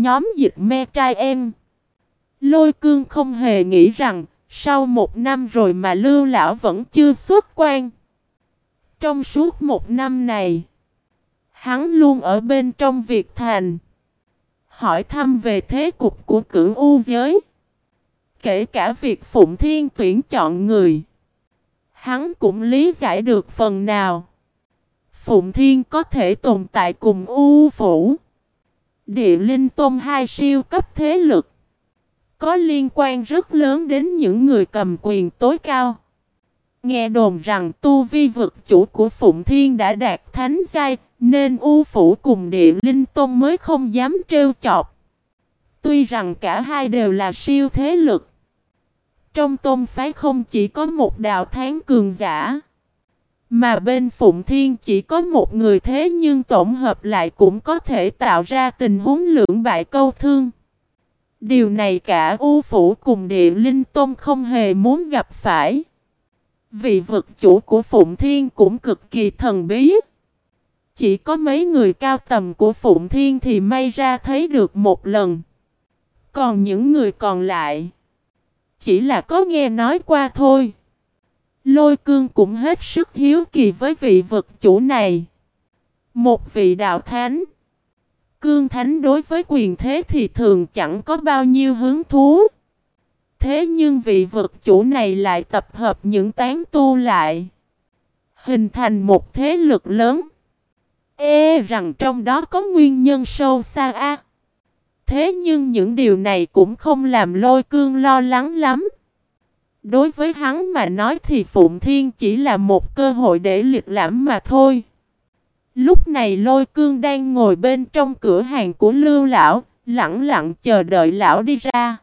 nhóm dịch me trai em. Lôi cương không hề nghĩ rằng, sau một năm rồi mà lưu lão vẫn chưa xuất quan. Trong suốt một năm này, hắn luôn ở bên trong việc thành. Hỏi thăm về thế cục của cửu u giới. Kể cả việc Phụng Thiên tuyển chọn người. Hắn cũng lý giải được phần nào. Phụng Thiên có thể tồn tại cùng U Phủ. Địa Linh Tôn hai siêu cấp thế lực. Có liên quan rất lớn đến những người cầm quyền tối cao. Nghe đồn rằng tu vi vực chủ của Phụng Thiên đã đạt thánh giai, nên U Phủ cùng Địa Linh Tôn mới không dám trêu chọc. Tuy rằng cả hai đều là siêu thế lực. Trong tôn phái không chỉ có một đạo tháng cường giả. Mà bên Phụng Thiên chỉ có một người thế nhưng tổng hợp lại cũng có thể tạo ra tình huống lưỡng bại câu thương. Điều này cả U Phủ cùng Địa Linh Tôn không hề muốn gặp phải. Vị vực chủ của Phụng Thiên cũng cực kỳ thần bí. Chỉ có mấy người cao tầm của Phụng Thiên thì may ra thấy được một lần. Còn những người còn lại, chỉ là có nghe nói qua thôi. Lôi cương cũng hết sức hiếu kỳ với vị vực chủ này. Một vị đạo thánh. Cương thánh đối với quyền thế thì thường chẳng có bao nhiêu hứng thú. Thế nhưng vị vực chủ này lại tập hợp những tán tu lại. Hình thành một thế lực lớn. Ê rằng trong đó có nguyên nhân sâu xa a. Thế nhưng những điều này cũng không làm lôi cương lo lắng lắm. Đối với hắn mà nói thì Phụng Thiên chỉ là một cơ hội để liệt lãm mà thôi. Lúc này lôi cương đang ngồi bên trong cửa hàng của lưu lão, lặng lặng chờ đợi lão đi ra.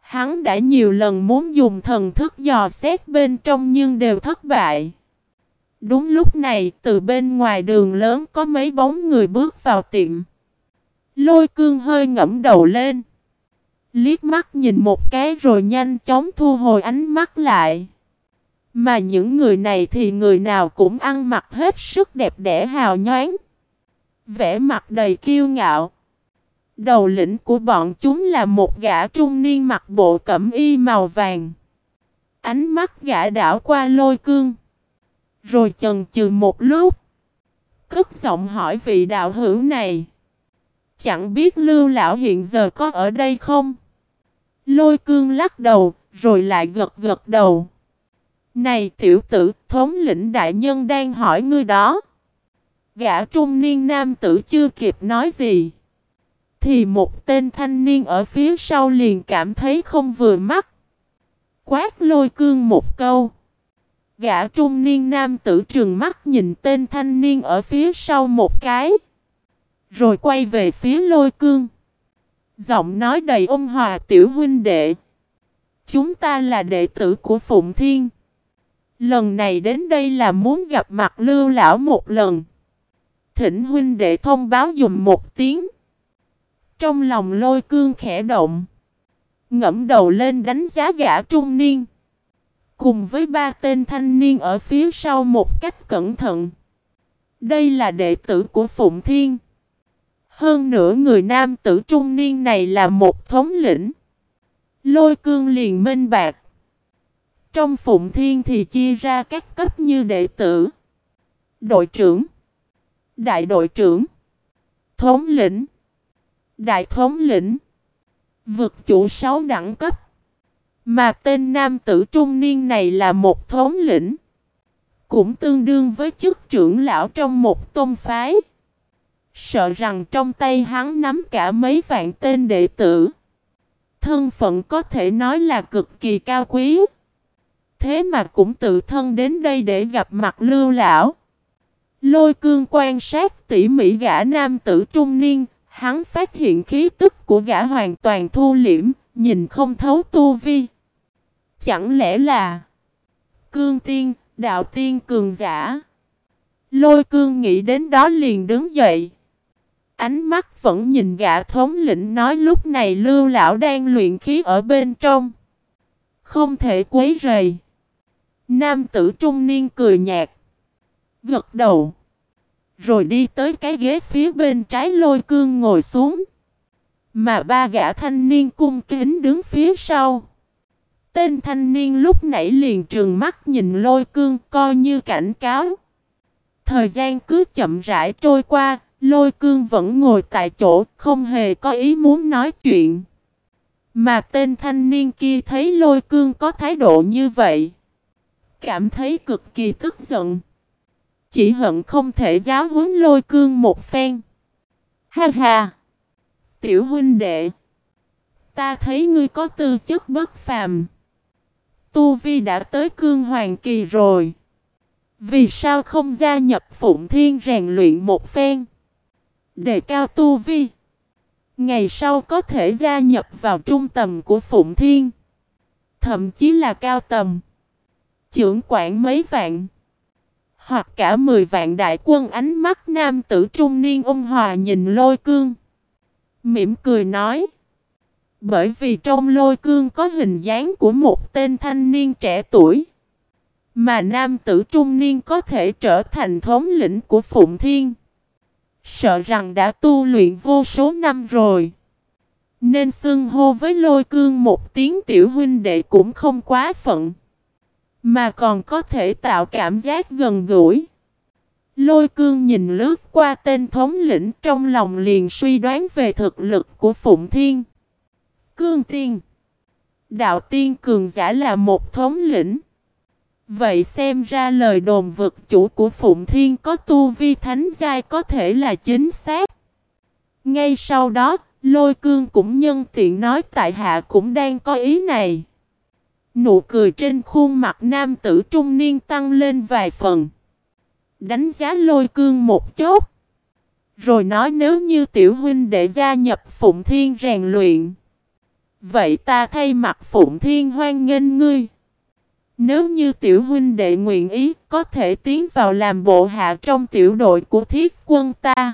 Hắn đã nhiều lần muốn dùng thần thức dò xét bên trong nhưng đều thất bại. Đúng lúc này, từ bên ngoài đường lớn có mấy bóng người bước vào tiệm. Lôi cương hơi ngẫm đầu lên. Liếc mắt nhìn một cái rồi nhanh chóng thu hồi ánh mắt lại. Mà những người này thì người nào cũng ăn mặc hết sức đẹp đẽ hào nhoáng. Vẻ mặt đầy kiêu ngạo. Đầu lĩnh của bọn chúng là một gã trung niên mặc bộ cẩm y màu vàng. Ánh mắt gã đảo qua lôi cương. Rồi chần chừ một lúc. Cất giọng hỏi vị đạo hữu này. Chẳng biết lưu lão hiện giờ có ở đây không? Lôi cương lắc đầu, rồi lại gật gật đầu. Này tiểu tử, thống lĩnh đại nhân đang hỏi ngươi đó. Gã trung niên nam tử chưa kịp nói gì. Thì một tên thanh niên ở phía sau liền cảm thấy không vừa mắt. Quát lôi cương một câu. Gã trung niên nam tử trừng mắt nhìn tên thanh niên ở phía sau một cái. Rồi quay về phía lôi cương. Giọng nói đầy ôn hòa tiểu huynh đệ. Chúng ta là đệ tử của Phụng Thiên. Lần này đến đây là muốn gặp mặt lưu lão một lần. Thỉnh huynh đệ thông báo dùm một tiếng. Trong lòng lôi cương khẽ động. Ngẫm đầu lên đánh giá gã trung niên. Cùng với ba tên thanh niên ở phía sau một cách cẩn thận. Đây là đệ tử của Phụng Thiên. Hơn nữa người nam tử trung niên này là một thống lĩnh. Lôi cương liền minh bạc. Trong phụng thiên thì chia ra các cấp như đệ tử. Đội trưởng. Đại đội trưởng. Thống lĩnh. Đại thống lĩnh. Vực chủ sáu đẳng cấp. Mà tên nam tử trung niên này là một thống lĩnh. Cũng tương đương với chức trưởng lão trong một tôn phái. Sợ rằng trong tay hắn nắm cả mấy vạn tên đệ tử. Thân phận có thể nói là cực kỳ cao quý. Thế mà cũng tự thân đến đây để gặp mặt lưu lão. Lôi cương quan sát tỉ mỉ gã nam tử trung niên, hắn phát hiện khí tức của gã hoàn toàn thu liễm, nhìn không thấu tu vi. Chẳng lẽ là cương tiên, đạo tiên cường giả? Lôi cương nghĩ đến đó liền đứng dậy. Ánh mắt vẫn nhìn gã thống lĩnh nói lúc này lưu lão đang luyện khí ở bên trong. Không thể quấy rầy. Nam tử trung niên cười nhạt. Gật đầu. Rồi đi tới cái ghế phía bên trái lôi cương ngồi xuống. Mà ba gã thanh niên cung kính đứng phía sau. Tên thanh niên lúc nãy liền trường mắt nhìn lôi cương coi như cảnh cáo. Thời gian cứ chậm rãi trôi qua, lôi cương vẫn ngồi tại chỗ, không hề có ý muốn nói chuyện. Mà tên thanh niên kia thấy lôi cương có thái độ như vậy. Cảm thấy cực kỳ tức giận. Chỉ hận không thể giáo huấn lôi cương một phen. Ha ha! Tiểu huynh đệ! Ta thấy ngươi có tư chất bất phàm. Tu Vi đã tới cương hoàng kỳ rồi. Vì sao không gia nhập Phụng Thiên rèn luyện một phen? Đề cao Tu Vi. Ngày sau có thể gia nhập vào trung tầm của Phụng Thiên. Thậm chí là cao tầm. Trưởng quản mấy vạn. Hoặc cả mười vạn đại quân ánh mắt nam tử trung niên ôn hòa nhìn lôi cương. Mỉm cười nói. Bởi vì trong lôi cương có hình dáng của một tên thanh niên trẻ tuổi. Mà nam tử trung niên có thể trở thành thống lĩnh của Phụng Thiên. Sợ rằng đã tu luyện vô số năm rồi. Nên xưng hô với lôi cương một tiếng tiểu huynh đệ cũng không quá phận. Mà còn có thể tạo cảm giác gần gũi. Lôi cương nhìn lướt qua tên thống lĩnh trong lòng liền suy đoán về thực lực của Phụng Thiên. Cương Tiên Đạo Tiên Cường Giả là một thống lĩnh. Vậy xem ra lời đồn vực chủ của Phụng Thiên có tu vi thánh giai có thể là chính xác. Ngay sau đó, lôi cương cũng nhân tiện nói tại hạ cũng đang có ý này. Nụ cười trên khuôn mặt nam tử trung niên tăng lên vài phần. Đánh giá lôi cương một chút Rồi nói nếu như tiểu huynh để gia nhập Phụng Thiên rèn luyện. Vậy ta thay mặt Phụng Thiên hoan nghênh ngươi. Nếu như tiểu huynh đệ nguyện ý, có thể tiến vào làm bộ hạ trong tiểu đội của thiết quân ta.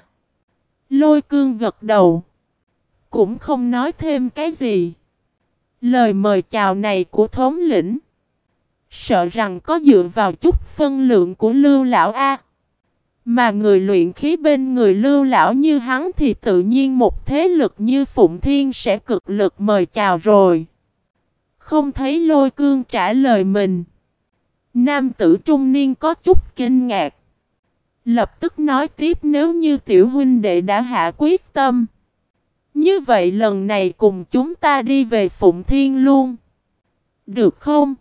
Lôi cương gật đầu. Cũng không nói thêm cái gì. Lời mời chào này của thống lĩnh. Sợ rằng có dựa vào chút phân lượng của lưu lão A. Mà người luyện khí bên người lưu lão như hắn thì tự nhiên một thế lực như Phụng Thiên sẽ cực lực mời chào rồi. Không thấy lôi cương trả lời mình. Nam tử trung niên có chút kinh ngạc. Lập tức nói tiếp nếu như tiểu huynh đệ đã hạ quyết tâm. Như vậy lần này cùng chúng ta đi về Phụng Thiên luôn. Được không?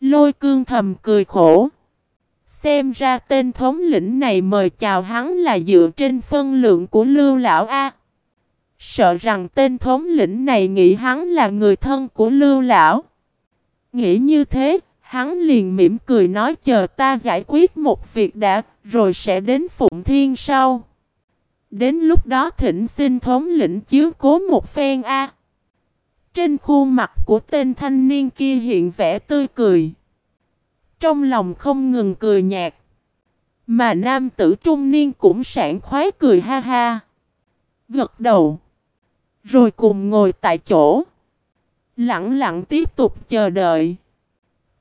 Lôi cương thầm cười khổ. Xem ra tên thống lĩnh này mời chào hắn là dựa trên phân lượng của lưu lão A. Sợ rằng tên thống lĩnh này nghĩ hắn là người thân của lưu lão. Nghĩ như thế, hắn liền mỉm cười nói chờ ta giải quyết một việc đã, rồi sẽ đến Phụng Thiên sau. Đến lúc đó thỉnh xin thống lĩnh chiếu cố một phen A. Trên khuôn mặt của tên thanh niên kia hiện vẻ tươi cười. Trong lòng không ngừng cười nhạt. Mà nam tử trung niên cũng sảng khoái cười ha ha. Gật đầu. Rồi cùng ngồi tại chỗ. Lặng lặng tiếp tục chờ đợi.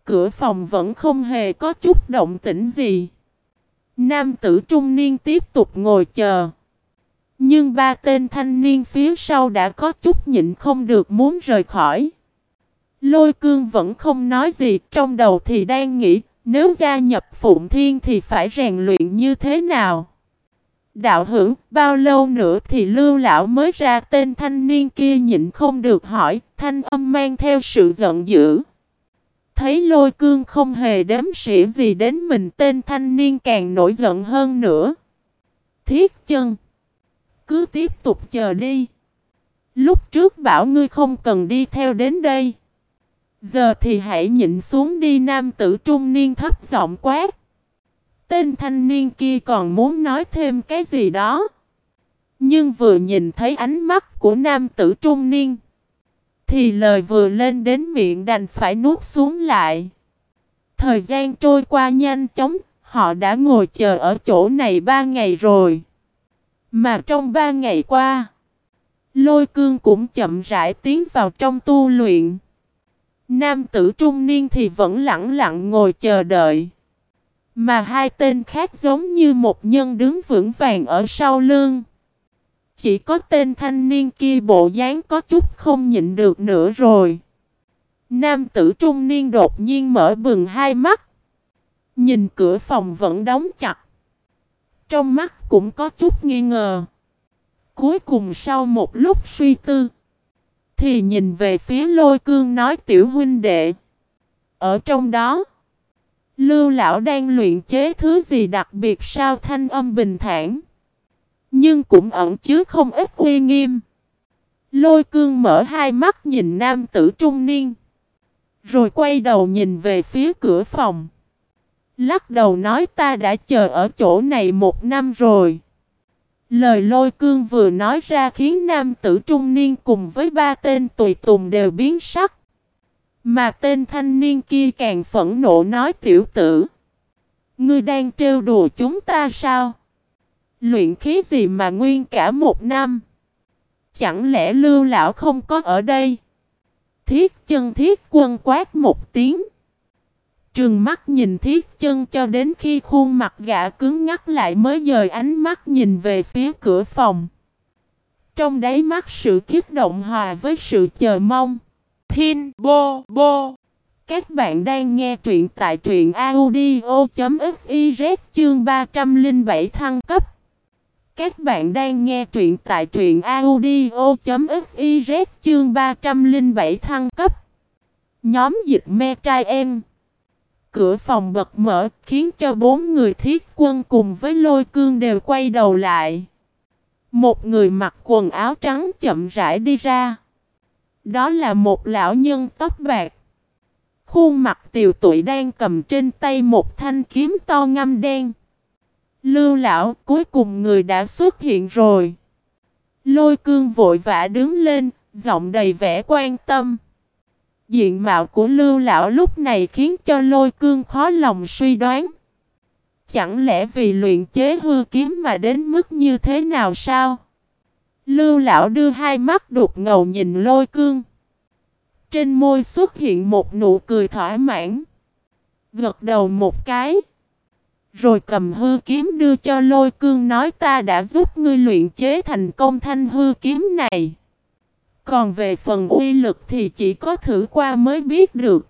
Cửa phòng vẫn không hề có chút động tĩnh gì. Nam tử trung niên tiếp tục ngồi chờ. Nhưng ba tên thanh niên phía sau đã có chút nhịn không được muốn rời khỏi. Lôi cương vẫn không nói gì, trong đầu thì đang nghĩ, nếu gia nhập Phụng Thiên thì phải rèn luyện như thế nào? Đạo hữu, bao lâu nữa thì lưu lão mới ra tên thanh niên kia nhịn không được hỏi, thanh âm mang theo sự giận dữ. Thấy lôi cương không hề đếm xỉa gì đến mình tên thanh niên càng nổi giận hơn nữa. Thiết chân. Cứ tiếp tục chờ đi. Lúc trước bảo ngươi không cần đi theo đến đây. Giờ thì hãy nhịn xuống đi nam tử trung niên thấp giọng quát. Tên thanh niên kia còn muốn nói thêm cái gì đó. Nhưng vừa nhìn thấy ánh mắt của nam tử trung niên. Thì lời vừa lên đến miệng đành phải nuốt xuống lại. Thời gian trôi qua nhanh chóng, họ đã ngồi chờ ở chỗ này ba ngày rồi. Mà trong ba ngày qua, lôi cương cũng chậm rãi tiến vào trong tu luyện. Nam tử trung niên thì vẫn lặng lặng ngồi chờ đợi. Mà hai tên khác giống như một nhân đứng vững vàng ở sau lưng. Chỉ có tên thanh niên kia bộ dáng có chút không nhịn được nữa rồi. Nam tử trung niên đột nhiên mở bừng hai mắt. Nhìn cửa phòng vẫn đóng chặt. Trong mắt cũng có chút nghi ngờ. Cuối cùng sau một lúc suy tư. Thì nhìn về phía lôi cương nói tiểu huynh đệ. Ở trong đó. Lưu lão đang luyện chế thứ gì đặc biệt sao thanh âm bình thản. Nhưng cũng ẩn chứa không ít uy nghiêm. Lôi cương mở hai mắt nhìn nam tử trung niên. Rồi quay đầu nhìn về phía cửa phòng. Lắc đầu nói ta đã chờ ở chỗ này một năm rồi. Lời lôi cương vừa nói ra khiến nam tử trung niên cùng với ba tên tùy tùng đều biến sắc. Mà tên thanh niên kia càng phẫn nộ nói tiểu tử. Ngươi đang trêu đùa chúng ta sao? Luyện khí gì mà nguyên cả một năm? Chẳng lẽ lưu lão không có ở đây? Thiết chân thiết quân quát một tiếng. trường mắt nhìn thiết chân cho đến khi khuôn mặt gã cứng ngắt lại mới dời ánh mắt nhìn về phía cửa phòng. Trong đáy mắt sự kiếp động hòa với sự chờ mong. Thiên bô bô. Các bạn đang nghe truyện tại truyện audio.fiz chương 307 thăng cấp. Các bạn đang nghe truyện tại truyện audio.fiz chương 307 thăng cấp. Nhóm dịch me trai em. Cửa phòng bật mở, khiến cho bốn người thiết quân cùng với lôi cương đều quay đầu lại. Một người mặc quần áo trắng chậm rãi đi ra. Đó là một lão nhân tóc bạc. Khuôn mặt tiều tụi đang cầm trên tay một thanh kiếm to ngăm đen. Lưu lão cuối cùng người đã xuất hiện rồi. Lôi cương vội vã đứng lên, giọng đầy vẻ quan tâm. Diện mạo của lưu lão lúc này khiến cho lôi cương khó lòng suy đoán. Chẳng lẽ vì luyện chế hư kiếm mà đến mức như thế nào sao? Lưu lão đưa hai mắt đục ngầu nhìn lôi cương. Trên môi xuất hiện một nụ cười thỏa mãn. Gật đầu một cái. Rồi cầm hư kiếm đưa cho lôi cương nói ta đã giúp ngươi luyện chế thành công thanh hư kiếm này. Còn về phần uy lực thì chỉ có thử qua mới biết được.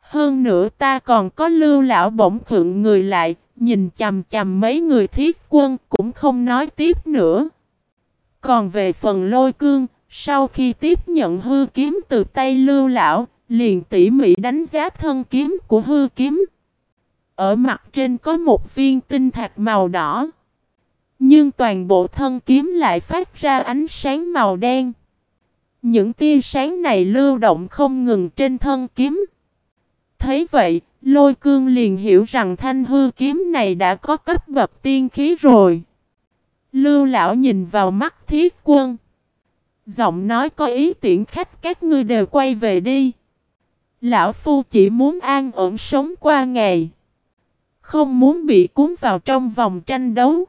Hơn nữa ta còn có lưu lão bỗng khựng người lại, nhìn chầm chầm mấy người thiết quân cũng không nói tiếp nữa. Còn về phần lôi cương, sau khi tiếp nhận hư kiếm từ tay lưu lão, liền tỉ mỉ đánh giá thân kiếm của hư kiếm. Ở mặt trên có một viên tinh thạch màu đỏ. Nhưng toàn bộ thân kiếm lại phát ra ánh sáng màu đen. Những tia sáng này lưu động không ngừng trên thân kiếm. Thấy vậy, lôi cương liền hiểu rằng thanh hư kiếm này đã có cấp bậc tiên khí rồi. Lưu lão nhìn vào mắt thiết quân. Giọng nói có ý tiện khách các ngươi đều quay về đi. Lão Phu chỉ muốn an ổn sống qua ngày. Không muốn bị cuốn vào trong vòng tranh đấu.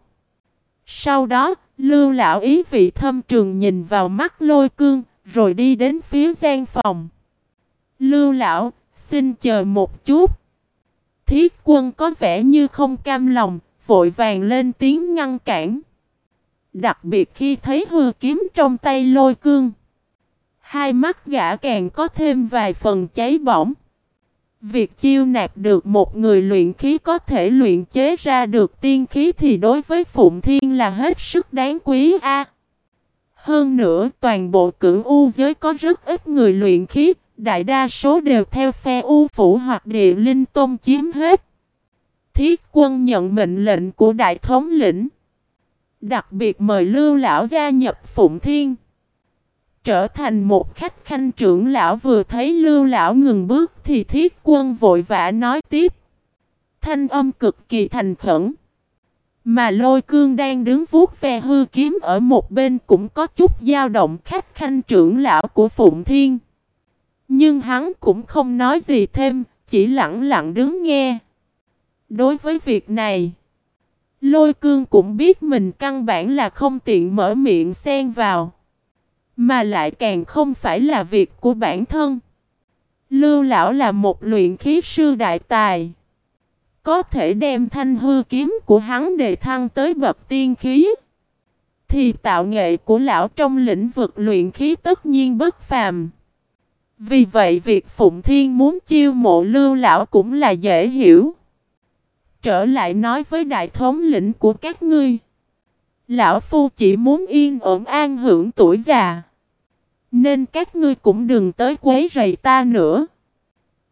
Sau đó, lưu lão ý vị thâm trường nhìn vào mắt lôi cương, rồi đi đến phía gian phòng. Lưu lão, xin chờ một chút. Thiết quân có vẻ như không cam lòng, vội vàng lên tiếng ngăn cản. Đặc biệt khi thấy hư kiếm trong tay lôi cương. Hai mắt gã càng có thêm vài phần cháy bỏng. Việc chiêu nạp được một người luyện khí có thể luyện chế ra được tiên khí thì đối với Phụng Thiên là hết sức đáng quý a. Hơn nữa, toàn bộ cửu U giới có rất ít người luyện khí, đại đa số đều theo phe U Phủ hoặc địa linh tôn chiếm hết. Thiết quân nhận mệnh lệnh của đại thống lĩnh. Đặc biệt mời Lưu Lão gia nhập Phụng Thiên. Trở thành một khách khanh trưởng lão vừa thấy Lưu Lão ngừng bước thì thiết quân vội vã nói tiếp. Thanh âm cực kỳ thành khẩn. Mà lôi cương đang đứng vuốt ve hư kiếm ở một bên cũng có chút dao động khách khanh trưởng lão của Phụng Thiên. Nhưng hắn cũng không nói gì thêm, chỉ lặng lặng đứng nghe. Đối với việc này, lôi cương cũng biết mình căn bản là không tiện mở miệng xen vào. Mà lại càng không phải là việc của bản thân. Lưu lão là một luyện khí sư đại tài. Có thể đem thanh hư kiếm của hắn đề thăng tới bậc tiên khí. Thì tạo nghệ của lão trong lĩnh vực luyện khí tất nhiên bất phàm. Vì vậy việc Phụng Thiên muốn chiêu mộ lưu lão cũng là dễ hiểu. Trở lại nói với đại thống lĩnh của các ngươi. Lão Phu chỉ muốn yên ổn an hưởng tuổi già. Nên các ngươi cũng đừng tới quấy rầy ta nữa.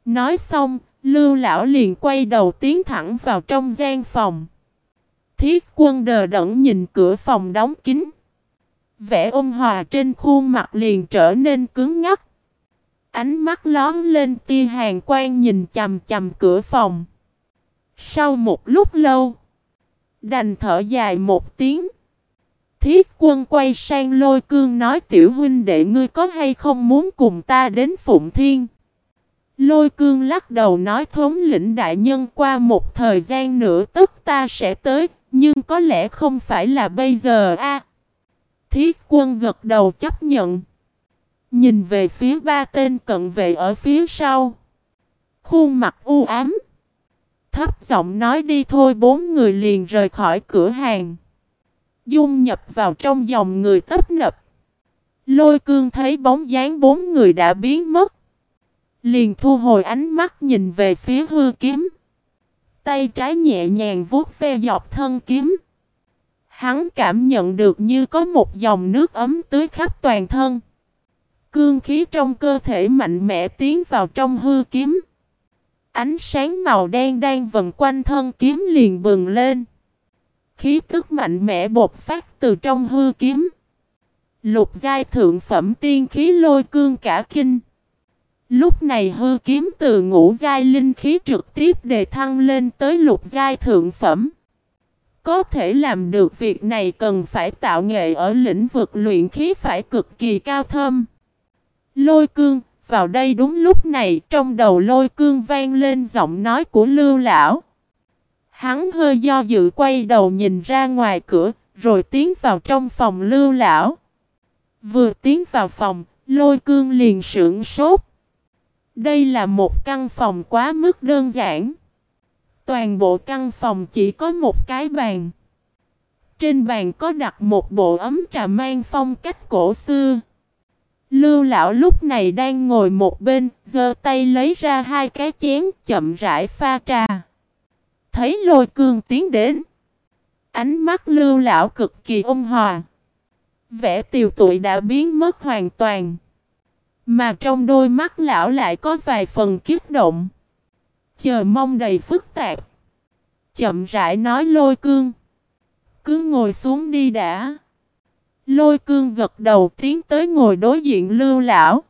Nói xong, lưu lão liền quay đầu tiến thẳng vào trong gian phòng. Thiết quân đờ đẫn nhìn cửa phòng đóng kín. Vẻ ôn hòa trên khuôn mặt liền trở nên cứng ngắc. Ánh mắt lón lên tia hàng quan nhìn chầm chầm cửa phòng. Sau một lúc lâu, đành thở dài một tiếng. Thiết quân quay sang lôi cương nói tiểu huynh đệ ngươi có hay không muốn cùng ta đến Phụng Thiên. Lôi cương lắc đầu nói thống lĩnh đại nhân qua một thời gian nữa tức ta sẽ tới, nhưng có lẽ không phải là bây giờ a. thiết quân gật đầu chấp nhận. Nhìn về phía ba tên cận vệ ở phía sau. Khuôn mặt u ám. Thấp giọng nói đi thôi, bốn người liền rời khỏi cửa hàng. Dung nhập vào trong dòng người tấp nập. Lôi cương thấy bóng dáng bốn người đã biến mất. Liền thu hồi ánh mắt nhìn về phía hư kiếm. Tay trái nhẹ nhàng vuốt ve dọc thân kiếm. Hắn cảm nhận được như có một dòng nước ấm tưới khắp toàn thân. Cương khí trong cơ thể mạnh mẽ tiến vào trong hư kiếm. Ánh sáng màu đen đang vần quanh thân kiếm liền bừng lên. Khí tức mạnh mẽ bột phát từ trong hư kiếm. Lục giai thượng phẩm tiên khí lôi cương cả kinh. Lúc này hư kiếm từ ngũ giai linh khí trực tiếp đề thăng lên tới lục giai thượng phẩm. Có thể làm được việc này cần phải tạo nghệ ở lĩnh vực luyện khí phải cực kỳ cao thâm. Lôi cương, vào đây đúng lúc này trong đầu lôi cương vang lên giọng nói của lưu lão. Hắn hơi do dự quay đầu nhìn ra ngoài cửa, rồi tiến vào trong phòng lưu lão. Vừa tiến vào phòng, lôi cương liền sưởng sốt. Đây là một căn phòng quá mức đơn giản. Toàn bộ căn phòng chỉ có một cái bàn. Trên bàn có đặt một bộ ấm trà mang phong cách cổ xưa. Lưu lão lúc này đang ngồi một bên, giơ tay lấy ra hai cái chén, chậm rãi pha trà. Thấy lôi cương tiến đến. Ánh mắt lưu lão cực kỳ ôn hòa. Vẻ tiều tụi đã biến mất hoàn toàn. Mà trong đôi mắt lão lại có vài phần kiếp động. Chờ mong đầy phức tạp. Chậm rãi nói lôi cương. Cứ ngồi xuống đi đã. Lôi cương gật đầu tiến tới ngồi đối diện lưu lão.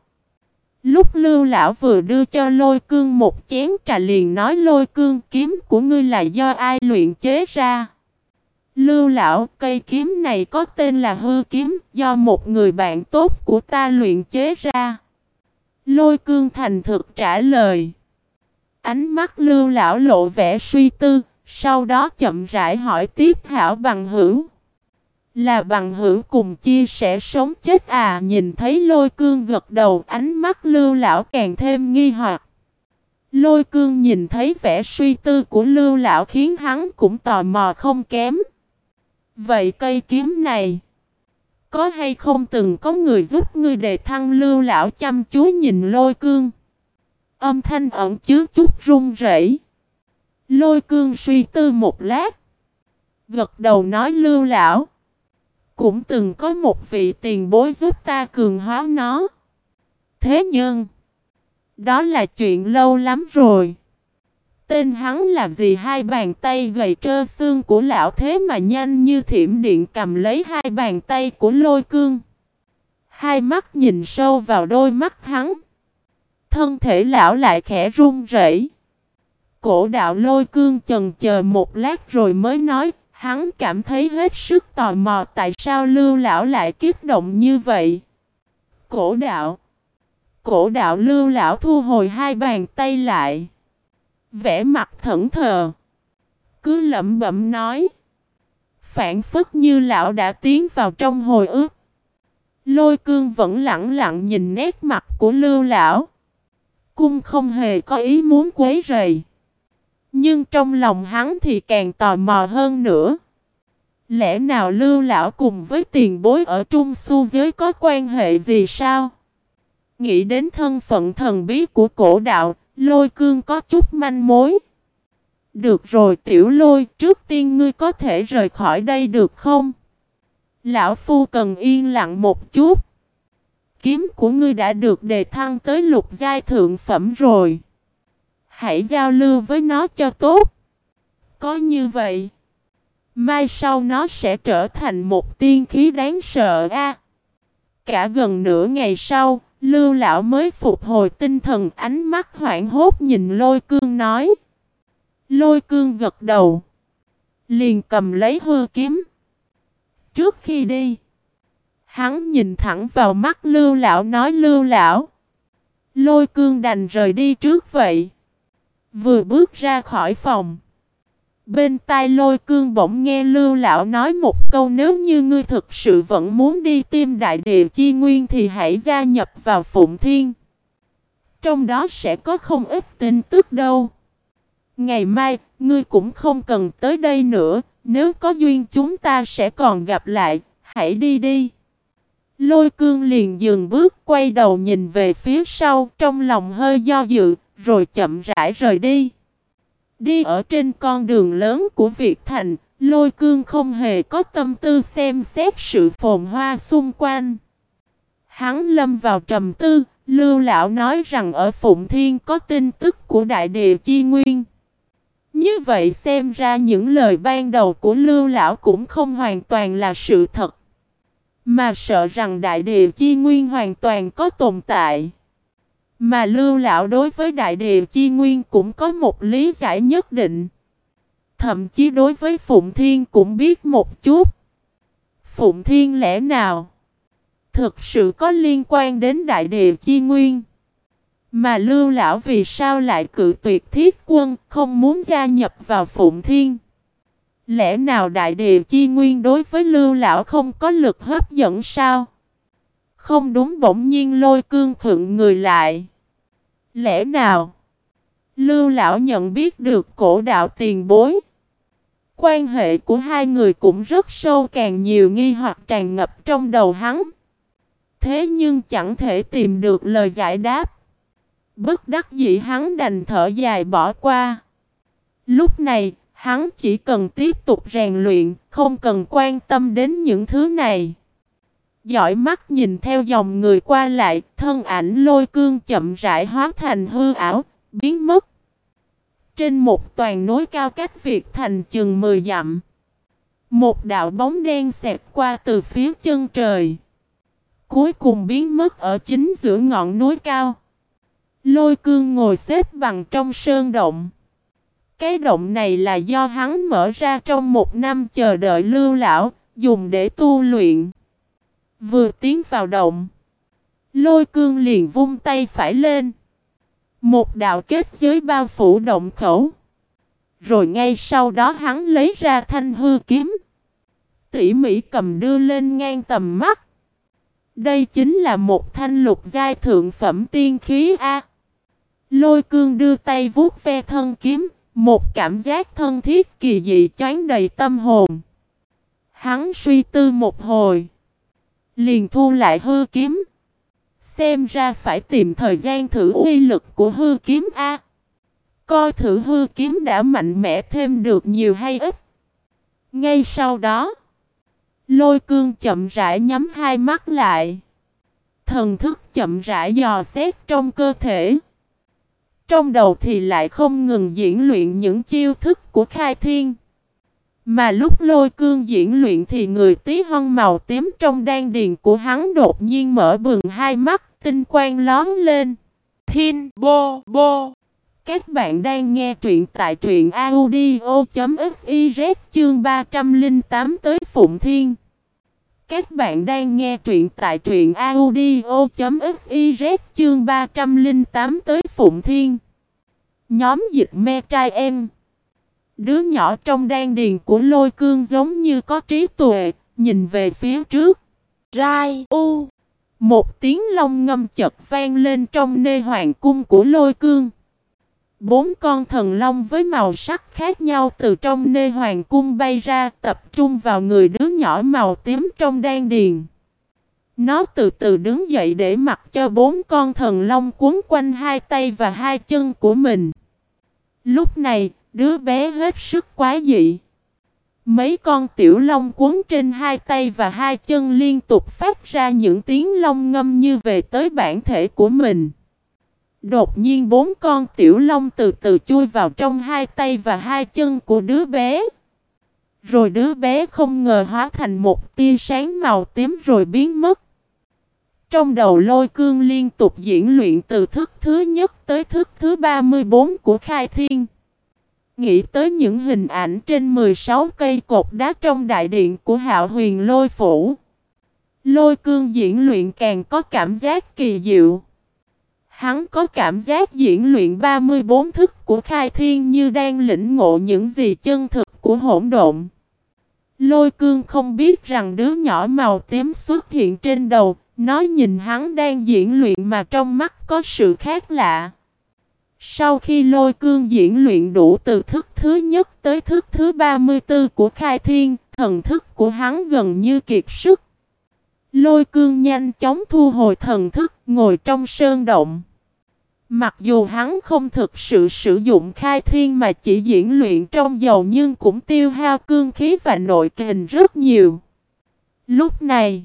Lúc lưu lão vừa đưa cho lôi cương một chén trà liền nói lôi cương kiếm của ngươi là do ai luyện chế ra. Lưu lão cây kiếm này có tên là hư kiếm do một người bạn tốt của ta luyện chế ra. Lôi cương thành thực trả lời. Ánh mắt lưu lão lộ vẻ suy tư, sau đó chậm rãi hỏi tiếp hảo bằng hữu. Là bằng hữu cùng chia sẻ sống chết à nhìn thấy lôi cương gật đầu ánh mắt lưu lão càng thêm nghi hoặc. Lôi cương nhìn thấy vẻ suy tư của lưu lão khiến hắn cũng tò mò không kém. Vậy cây kiếm này, có hay không từng có người giúp ngươi đề thăng lưu lão chăm chú nhìn lôi cương? Âm thanh ẩn chứa chút run rẩy. Lôi cương suy tư một lát. Gật đầu nói lưu lão. Cũng từng có một vị tiền bối giúp ta cường hóa nó. Thế nhưng, đó là chuyện lâu lắm rồi. Tên hắn là gì hai bàn tay gầy trơ xương của lão thế mà nhanh như thiểm điện cầm lấy hai bàn tay của lôi cương. Hai mắt nhìn sâu vào đôi mắt hắn. Thân thể lão lại khẽ run rẩy. Cổ đạo lôi cương chần chờ một lát rồi mới nói Hắn cảm thấy hết sức tò mò tại sao lưu lão lại kích động như vậy. Cổ đạo Cổ đạo lưu lão thu hồi hai bàn tay lại. Vẽ mặt thẫn thờ. Cứ lẩm bẩm nói. Phản phất như lão đã tiến vào trong hồi ức. Lôi cương vẫn lặng lặng nhìn nét mặt của lưu lão. Cung không hề có ý muốn quấy rầy. Nhưng trong lòng hắn thì càng tò mò hơn nữa. Lẽ nào lưu lão cùng với tiền bối ở trung su giới có quan hệ gì sao? Nghĩ đến thân phận thần bí của cổ đạo, lôi cương có chút manh mối. Được rồi tiểu lôi, trước tiên ngươi có thể rời khỏi đây được không? Lão Phu cần yên lặng một chút. Kiếm của ngươi đã được đề thăng tới lục giai thượng phẩm rồi. Hãy giao lưu với nó cho tốt. Có như vậy, mai sau nó sẽ trở thành một tiên khí đáng sợ a. Cả gần nửa ngày sau, Lưu lão mới phục hồi tinh thần ánh mắt hoảng hốt nhìn lôi cương nói. Lôi cương gật đầu. Liền cầm lấy hư kiếm. Trước khi đi. Hắn nhìn thẳng vào mắt lưu lão nói lưu lão. Lôi cương đành rời đi trước vậy. Vừa bước ra khỏi phòng. Bên tai lôi cương bỗng nghe lưu lão nói một câu nếu như ngươi thực sự vẫn muốn đi tìm đại địa chi nguyên thì hãy gia nhập vào Phụng Thiên. Trong đó sẽ có không ít tin tức đâu. Ngày mai, ngươi cũng không cần tới đây nữa, nếu có duyên chúng ta sẽ còn gặp lại, hãy đi đi. Lôi cương liền dừng bước quay đầu nhìn về phía sau trong lòng hơi do dự, rồi chậm rãi rời đi. Đi ở trên con đường lớn của Việt Thành, lôi cương không hề có tâm tư xem xét sự phồn hoa xung quanh. Hắn lâm vào trầm tư, lưu lão nói rằng ở Phụng Thiên có tin tức của đại địa chi nguyên. Như vậy xem ra những lời ban đầu của lưu lão cũng không hoàn toàn là sự thật. Mà sợ rằng đại địa chi nguyên hoàn toàn có tồn tại. Mà lưu lão đối với đại địa chi nguyên cũng có một lý giải nhất định. Thậm chí đối với Phụng Thiên cũng biết một chút. Phụng Thiên lẽ nào? Thực sự có liên quan đến đại địa chi nguyên. Mà lưu lão vì sao lại cự tuyệt thiết quân, không muốn gia nhập vào Phụng Thiên? Lẽ nào đại địa chi nguyên đối với lưu lão không có lực hấp dẫn sao? Không đúng bỗng nhiên lôi cương khựng người lại. Lẽ nào? Lưu lão nhận biết được cổ đạo tiền bối. Quan hệ của hai người cũng rất sâu càng nhiều nghi hoặc tràn ngập trong đầu hắn. Thế nhưng chẳng thể tìm được lời giải đáp. Bất đắc dĩ hắn đành thở dài bỏ qua. Lúc này, hắn chỉ cần tiếp tục rèn luyện, không cần quan tâm đến những thứ này. Giỏi mắt nhìn theo dòng người qua lại, thân ảnh lôi cương chậm rãi hóa thành hư ảo, biến mất. Trên một toàn núi cao cách Việt thành chừng 10 dặm. Một đạo bóng đen xẹt qua từ phía chân trời. Cuối cùng biến mất ở chính giữa ngọn núi cao. Lôi cương ngồi xếp bằng trong sơn động. Cái động này là do hắn mở ra trong một năm chờ đợi lưu lão, dùng để tu luyện. Vừa tiến vào động. Lôi cương liền vung tay phải lên. Một đạo kết giới bao phủ động khẩu. Rồi ngay sau đó hắn lấy ra thanh hư kiếm. Tỉ mỉ cầm đưa lên ngang tầm mắt. Đây chính là một thanh lục giai thượng phẩm tiên khí A. Lôi cương đưa tay vuốt ve thân kiếm. Một cảm giác thân thiết kỳ dị choáng đầy tâm hồn. Hắn suy tư một hồi. Liền thu lại hư kiếm. Xem ra phải tìm thời gian thử uy lực của hư kiếm A. Coi thử hư kiếm đã mạnh mẽ thêm được nhiều hay ít. Ngay sau đó, lôi cương chậm rãi nhắm hai mắt lại. Thần thức chậm rãi dò xét trong cơ thể. Trong đầu thì lại không ngừng diễn luyện những chiêu thức của khai thiên. Mà lúc lôi cương diễn luyện thì người tí hon màu tím trong đan điền của hắn đột nhiên mở bừng hai mắt, tinh quang lón lên. Thiên bô bô. Các bạn đang nghe truyện tại truyện audio.fiz chương 308 tới Phụng Thiên. Các bạn đang nghe truyện tại truyện audio.fiz chương 308 tới Phụng Thiên. Nhóm dịch me trai em. Đứa nhỏ trong đan điền của lôi cương giống như có trí tuệ, nhìn về phía trước. Rai u. Một tiếng long ngâm chật vang lên trong nê hoàng cung của lôi cương. Bốn con thần long với màu sắc khác nhau từ trong nê hoàng cung bay ra tập trung vào người đứa nhỏ màu tím trong đan điền. Nó từ từ đứng dậy để mặc cho bốn con thần long cuốn quanh hai tay và hai chân của mình. Lúc này, đứa bé hết sức quá dị. Mấy con tiểu long cuốn trên hai tay và hai chân liên tục phát ra những tiếng long ngâm như về tới bản thể của mình. Đột nhiên bốn con tiểu long từ từ chui vào trong hai tay và hai chân của đứa bé. Rồi đứa bé không ngờ hóa thành một tia sáng màu tím rồi biến mất. Trong đầu lôi cương liên tục diễn luyện từ thức thứ nhất tới thức thứ 34 của Khai Thiên. Nghĩ tới những hình ảnh trên 16 cây cột đá trong đại điện của hạo huyền lôi phủ. Lôi cương diễn luyện càng có cảm giác kỳ diệu. Hắn có cảm giác diễn luyện 34 thức của khai thiên như đang lĩnh ngộ những gì chân thực của hỗn độn. Lôi cương không biết rằng đứa nhỏ màu tím xuất hiện trên đầu, nó nhìn hắn đang diễn luyện mà trong mắt có sự khác lạ. Sau khi lôi cương diễn luyện đủ từ thức thứ nhất tới thức thứ 34 của khai thiên, thần thức của hắn gần như kiệt sức. Lôi cương nhanh chóng thu hồi thần thức, ngồi trong sơn động. Mặc dù hắn không thực sự sử dụng khai thiên mà chỉ diễn luyện trong dầu nhưng cũng tiêu hao cương khí và nội kình rất nhiều. Lúc này,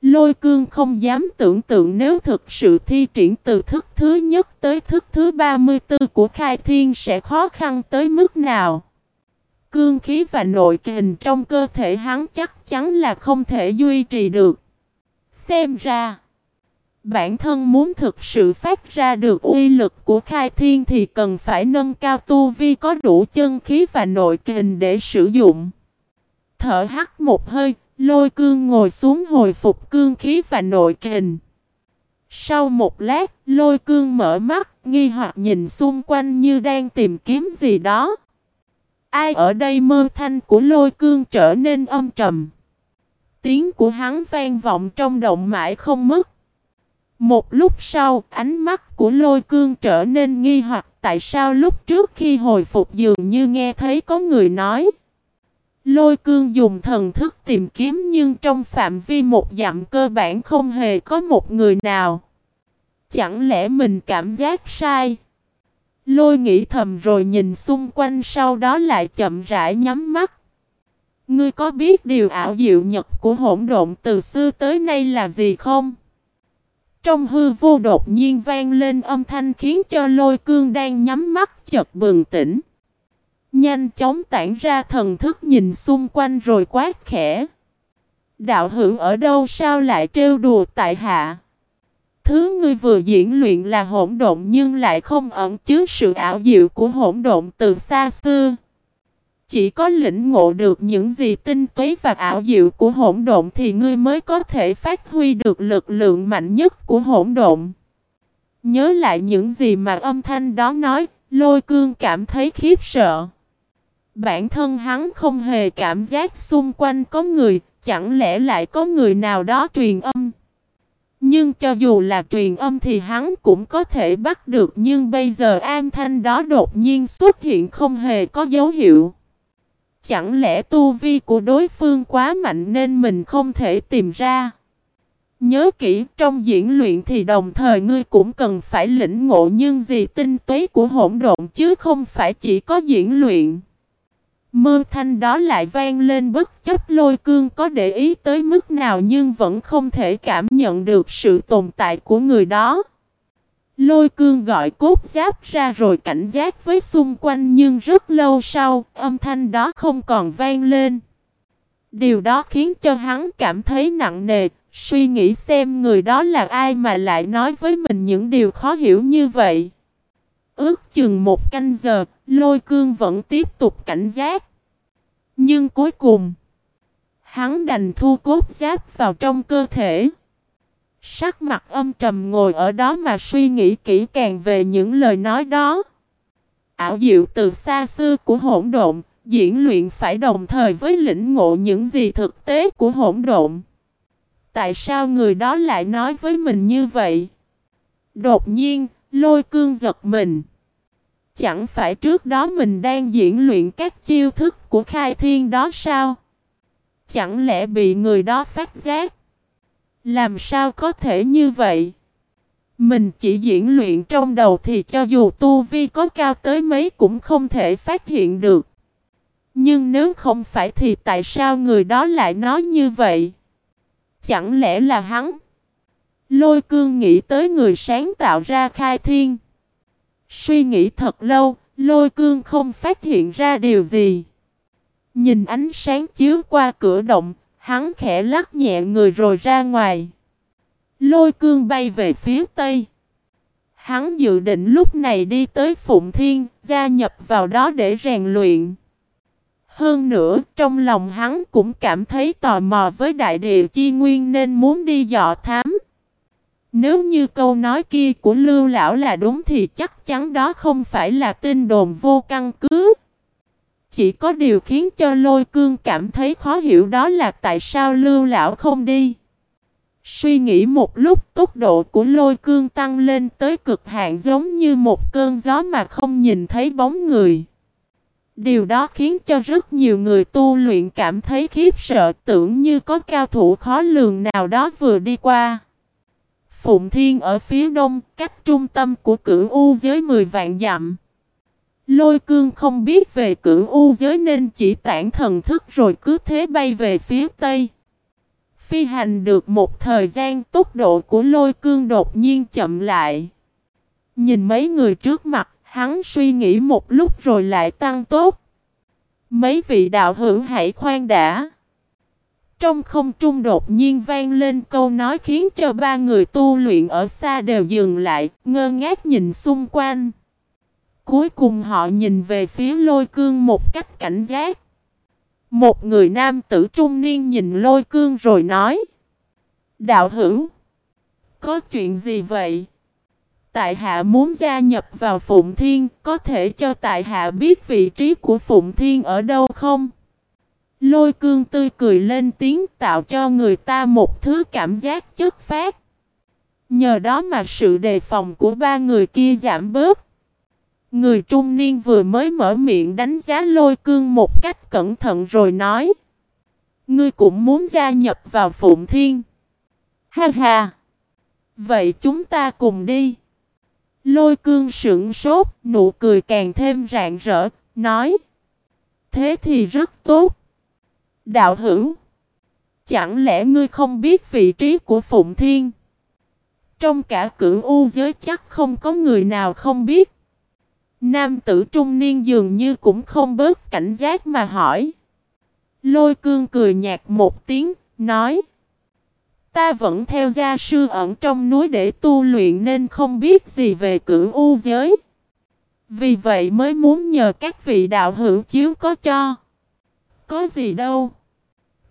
lôi cương không dám tưởng tượng nếu thực sự thi triển từ thức thứ nhất tới thức thứ 34 của khai thiên sẽ khó khăn tới mức nào. Cương khí và nội kình trong cơ thể hắn chắc chắn là không thể duy trì được. Xem ra Bản thân muốn thực sự phát ra được uy lực của khai thiên thì cần phải nâng cao tu vi có đủ chân khí và nội kình để sử dụng. Thở hắt một hơi, lôi cương ngồi xuống hồi phục cương khí và nội kình. Sau một lát, lôi cương mở mắt, nghi hoặc nhìn xung quanh như đang tìm kiếm gì đó. Ai ở đây mơ thanh của lôi cương trở nên âm trầm. Tiếng của hắn vang vọng trong động mãi không mất. Một lúc sau, ánh mắt của lôi cương trở nên nghi hoặc tại sao lúc trước khi hồi phục dường như nghe thấy có người nói. Lôi cương dùng thần thức tìm kiếm nhưng trong phạm vi một dặm cơ bản không hề có một người nào. Chẳng lẽ mình cảm giác sai? Lôi nghĩ thầm rồi nhìn xung quanh sau đó lại chậm rãi nhắm mắt. Ngươi có biết điều ảo diệu nhật của hỗn độn từ xưa tới nay là gì không? Trong hư vô đột nhiên vang lên âm thanh khiến cho lôi cương đang nhắm mắt chợt bừng tỉnh. Nhanh chóng tản ra thần thức nhìn xung quanh rồi quát khẽ. Đạo hữu ở đâu sao lại trêu đùa tại hạ? Thứ ngươi vừa diễn luyện là hỗn độn nhưng lại không ẩn chứa sự ảo diệu của hỗn độn từ xa xưa. Chỉ có lĩnh ngộ được những gì tinh túy và ảo diệu của hỗn độn thì ngươi mới có thể phát huy được lực lượng mạnh nhất của hỗn độn. Nhớ lại những gì mà âm thanh đó nói, lôi cương cảm thấy khiếp sợ. Bản thân hắn không hề cảm giác xung quanh có người, chẳng lẽ lại có người nào đó truyền âm. Nhưng cho dù là truyền âm thì hắn cũng có thể bắt được nhưng bây giờ am thanh đó đột nhiên xuất hiện không hề có dấu hiệu. Chẳng lẽ tu vi của đối phương quá mạnh nên mình không thể tìm ra? Nhớ kỹ trong diễn luyện thì đồng thời ngươi cũng cần phải lĩnh ngộ nhưng gì tinh túy của hỗn độn chứ không phải chỉ có diễn luyện. Mơ thanh đó lại vang lên bất chấp lôi cương có để ý tới mức nào nhưng vẫn không thể cảm nhận được sự tồn tại của người đó. Lôi cương gọi cốt giáp ra rồi cảnh giác với xung quanh nhưng rất lâu sau, âm thanh đó không còn vang lên. Điều đó khiến cho hắn cảm thấy nặng nề, suy nghĩ xem người đó là ai mà lại nói với mình những điều khó hiểu như vậy. Ước chừng một canh giờ, lôi cương vẫn tiếp tục cảnh giác. Nhưng cuối cùng, hắn đành thu cốt giáp vào trong cơ thể. Sắc mặt âm trầm ngồi ở đó mà suy nghĩ kỹ càng về những lời nói đó. Ảo diệu từ xa xưa của hỗn độn, diễn luyện phải đồng thời với lĩnh ngộ những gì thực tế của hỗn độn. Tại sao người đó lại nói với mình như vậy? Đột nhiên, lôi cương giật mình. Chẳng phải trước đó mình đang diễn luyện các chiêu thức của khai thiên đó sao? Chẳng lẽ bị người đó phát giác? Làm sao có thể như vậy? Mình chỉ diễn luyện trong đầu thì cho dù tu vi có cao tới mấy cũng không thể phát hiện được. Nhưng nếu không phải thì tại sao người đó lại nói như vậy? Chẳng lẽ là hắn? Lôi cương nghĩ tới người sáng tạo ra khai thiên. Suy nghĩ thật lâu, lôi cương không phát hiện ra điều gì. Nhìn ánh sáng chiếu qua cửa động, hắn khẽ lắc nhẹ người rồi ra ngoài. Lôi cương bay về phía tây. Hắn dự định lúc này đi tới Phụng Thiên, gia nhập vào đó để rèn luyện. Hơn nữa, trong lòng hắn cũng cảm thấy tò mò với đại địa chi nguyên nên muốn đi dò thám. Nếu như câu nói kia của Lưu Lão là đúng thì chắc chắn đó không phải là tin đồn vô căn cứ. Chỉ có điều khiến cho lôi cương cảm thấy khó hiểu đó là tại sao Lưu Lão không đi. Suy nghĩ một lúc, tốc độ của lôi cương tăng lên tới cực hạn giống như một cơn gió mà không nhìn thấy bóng người. Điều đó khiến cho rất nhiều người tu luyện cảm thấy khiếp sợ, tưởng như có cao thủ khó lường nào đó vừa đi qua. Phụng Thiên ở phía đông, cách trung tâm của cửu U giới 10 vạn dặm. Lôi cương không biết về cửu U giới nên chỉ tản thần thức rồi cứ thế bay về phía tây. Phi hành được một thời gian tốc độ của lôi cương đột nhiên chậm lại. Nhìn mấy người trước mặt, hắn suy nghĩ một lúc rồi lại tăng tốt. Mấy vị đạo hữu hãy khoan đã. Trong không trung đột nhiên vang lên câu nói khiến cho ba người tu luyện ở xa đều dừng lại, ngơ ngác nhìn xung quanh. Cuối cùng họ nhìn về phía lôi cương một cách cảnh giác. Một người nam tử trung niên nhìn lôi cương rồi nói. Đạo hữu. Có chuyện gì vậy? Tại hạ muốn gia nhập vào Phụng Thiên, có thể cho tại hạ biết vị trí của Phụng Thiên ở đâu không? Lôi cương tươi cười lên tiếng tạo cho người ta một thứ cảm giác chất phát. Nhờ đó mà sự đề phòng của ba người kia giảm bớt. Người trung niên vừa mới mở miệng đánh giá lôi cương một cách cẩn thận rồi nói. Ngươi cũng muốn gia nhập vào Phụng Thiên. Ha ha! Vậy chúng ta cùng đi. Lôi cương sững sốt, nụ cười càng thêm rạng rỡ, nói. Thế thì rất tốt. Đạo hữu! Chẳng lẽ ngươi không biết vị trí của Phụng Thiên? Trong cả cửu u giới chắc không có người nào không biết. Nam tử trung niên dường như cũng không bớt cảnh giác mà hỏi. Lôi cương cười nhạt một tiếng, nói. Ta vẫn theo gia sư ẩn trong núi để tu luyện nên không biết gì về cửu u giới. Vì vậy mới muốn nhờ các vị đạo hữu chiếu có cho. Có gì đâu.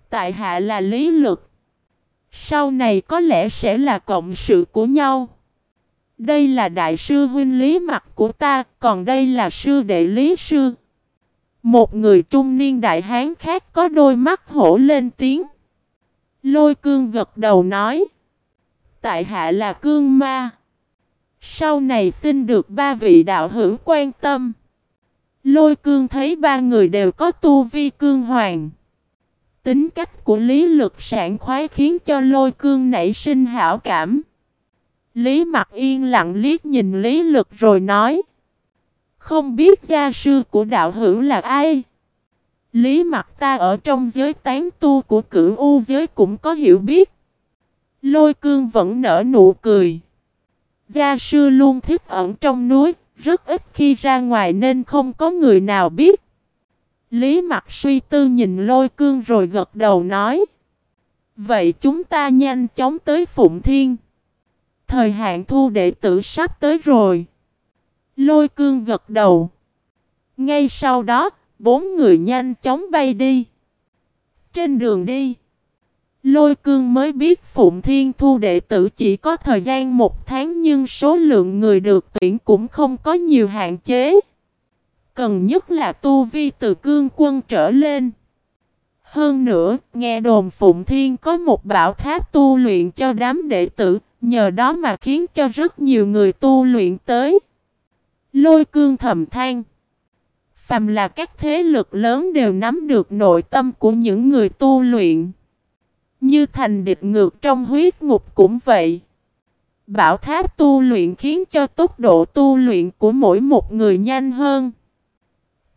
Tại hạ là lý lực. Sau này có lẽ sẽ là cộng sự của nhau. Đây là đại sư huynh lý mặt của ta, còn đây là sư đệ lý sư. Một người trung niên đại hán khác có đôi mắt hổ lên tiếng. Lôi cương gật đầu nói. Tại hạ là cương ma. Sau này xin được ba vị đạo hữu quan tâm. Lôi cương thấy ba người đều có tu vi cương hoàng. Tính cách của lý lực sản khoái khiến cho lôi cương nảy sinh hảo cảm. Lý mặt yên lặng liếc nhìn Lý lực rồi nói. Không biết gia sư của đạo hữu là ai? Lý mặt ta ở trong giới tán tu của cửu u giới cũng có hiểu biết. Lôi cương vẫn nở nụ cười. Gia sư luôn thích ẩn trong núi, rất ít khi ra ngoài nên không có người nào biết. Lý mặt suy tư nhìn lôi cương rồi gật đầu nói. Vậy chúng ta nhanh chóng tới Phụng Thiên. Thời hạn thu đệ tử sắp tới rồi. Lôi cương gật đầu. Ngay sau đó, bốn người nhanh chóng bay đi. Trên đường đi, Lôi cương mới biết Phụng Thiên thu đệ tử chỉ có thời gian một tháng nhưng số lượng người được tuyển cũng không có nhiều hạn chế. Cần nhất là tu vi từ cương quân trở lên. Hơn nữa, nghe đồn Phụng Thiên có một bảo tháp tu luyện cho đám đệ tử, nhờ đó mà khiến cho rất nhiều người tu luyện tới. Lôi cương thầm than. Phàm là các thế lực lớn đều nắm được nội tâm của những người tu luyện. Như thành địch ngược trong huyết ngục cũng vậy. Bảo tháp tu luyện khiến cho tốc độ tu luyện của mỗi một người nhanh hơn.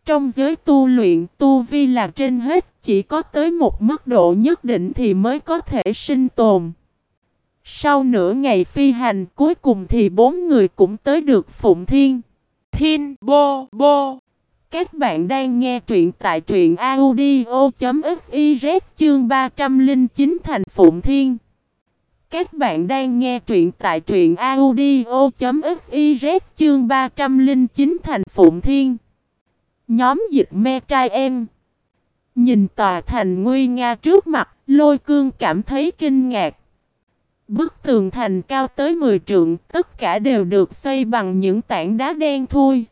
Trong giới tu luyện, tu vi là trên hết, chỉ có tới một mức độ nhất định thì mới có thể sinh tồn. Sau nửa ngày phi hành, cuối cùng thì bốn người cũng tới được Phụng Thiên. Thiên Bô Bô các bạn đang nghe truyện tại truyện audio.fiz chương 309 thành Phụng Thiên. Các bạn đang nghe truyện tại truyện audio.fiz chương 309 thành Phụng Thiên. Nhóm dịch me trai em. Nhìn tòa thành nguy nga trước mặt, lôi cương cảm thấy kinh ngạc. Bức tường thành cao tới 10 trượng, tất cả đều được xây bằng những tảng đá đen thui.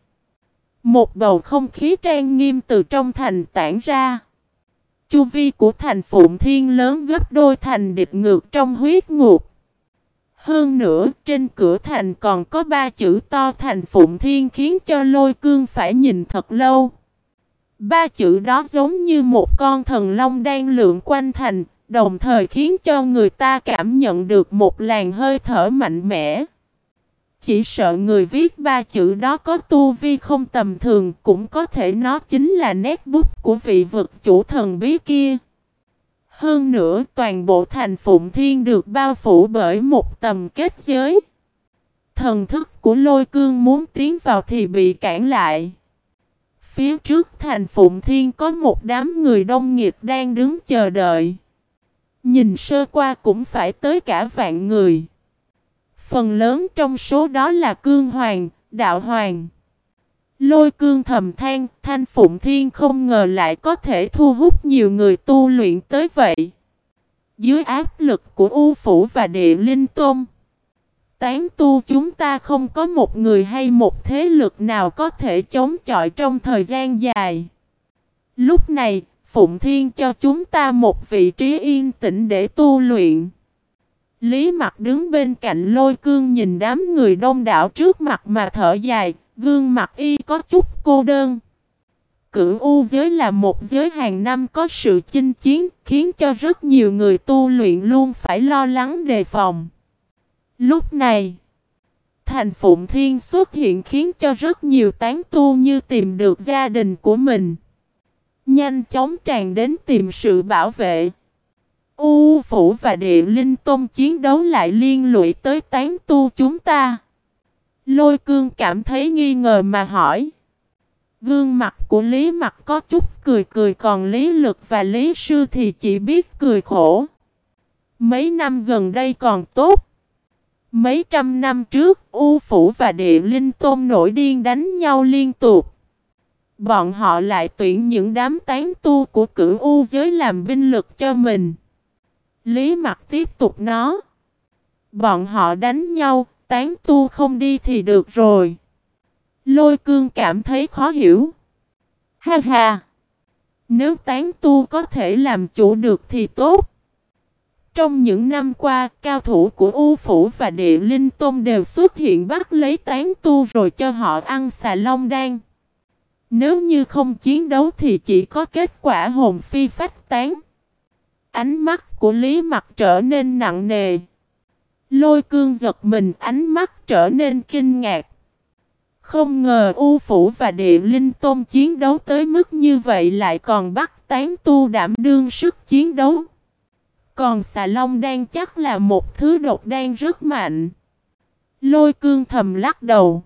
Một bầu không khí trang nghiêm từ trong thành tản ra. Chu vi của thành Phụng Thiên lớn gấp đôi thành địch ngược trong huyết ngục. Hơn nữa, trên cửa thành còn có ba chữ to thành Phụng Thiên khiến cho lôi cương phải nhìn thật lâu. Ba chữ đó giống như một con thần long đang lượn quanh thành, đồng thời khiến cho người ta cảm nhận được một làn hơi thở mạnh mẽ. Chỉ sợ người viết ba chữ đó có tu vi không tầm thường cũng có thể nó chính là nét bút của vị vực chủ thần bí kia. Hơn nữa, toàn bộ thành Phụng Thiên được bao phủ bởi một tầm kết giới. Thần thức của lôi cương muốn tiến vào thì bị cản lại. Phía trước thành Phụng Thiên có một đám người đông nghiệt đang đứng chờ đợi. Nhìn sơ qua cũng phải tới cả vạn người. Phần lớn trong số đó là cương hoàng, đạo hoàng. Lôi cương thầm than, thanh phụng thiên không ngờ lại có thể thu hút nhiều người tu luyện tới vậy. Dưới áp lực của U Phủ và Địa Linh Tôn, tán tu chúng ta không có một người hay một thế lực nào có thể chống chọi trong thời gian dài. Lúc này, Phụng Thiên cho chúng ta một vị trí yên tĩnh để tu luyện. Lý mặt đứng bên cạnh lôi cương nhìn đám người đông đảo trước mặt mà thở dài, gương mặt y có chút cô đơn. Cửu U giới là một giới hàng năm có sự chinh chiến, khiến cho rất nhiều người tu luyện luôn phải lo lắng đề phòng. Lúc này, Thành Phụng Thiên xuất hiện khiến cho rất nhiều tán tu như tìm được gia đình của mình. Nhanh chóng tràn đến tìm sự bảo vệ. U Phủ và Địa Linh Tôn chiến đấu lại liên lụy tới tán tu chúng ta. Lôi cương cảm thấy nghi ngờ mà hỏi. Gương mặt của Lý mặt có chút cười cười còn Lý Lực và Lý Sư thì chỉ biết cười khổ. Mấy năm gần đây còn tốt. Mấy trăm năm trước, U Phủ và Địa Linh Tôn nổi điên đánh nhau liên tục. Bọn họ lại tuyển những đám tán tu của cửu U giới làm binh lực cho mình. Lý mặt tiếp tục nó. Bọn họ đánh nhau, tán tu không đi thì được rồi. Lôi cương cảm thấy khó hiểu. Ha ha! Nếu tán tu có thể làm chủ được thì tốt. Trong những năm qua, cao thủ của U Phủ và Địa Linh Tôn đều xuất hiện bắt lấy tán tu rồi cho họ ăn xà long đan. Nếu như không chiến đấu thì chỉ có kết quả hồn phi phách tán. Ánh mắt của Lý Mặc trở nên nặng nề. Lôi cương giật mình ánh mắt trở nên kinh ngạc. Không ngờ U Phủ và Địa Linh Tôn chiến đấu tới mức như vậy lại còn bắt tán tu đảm đương sức chiến đấu. Còn xà long đang chắc là một thứ độc đang rất mạnh. Lôi cương thầm lắc đầu.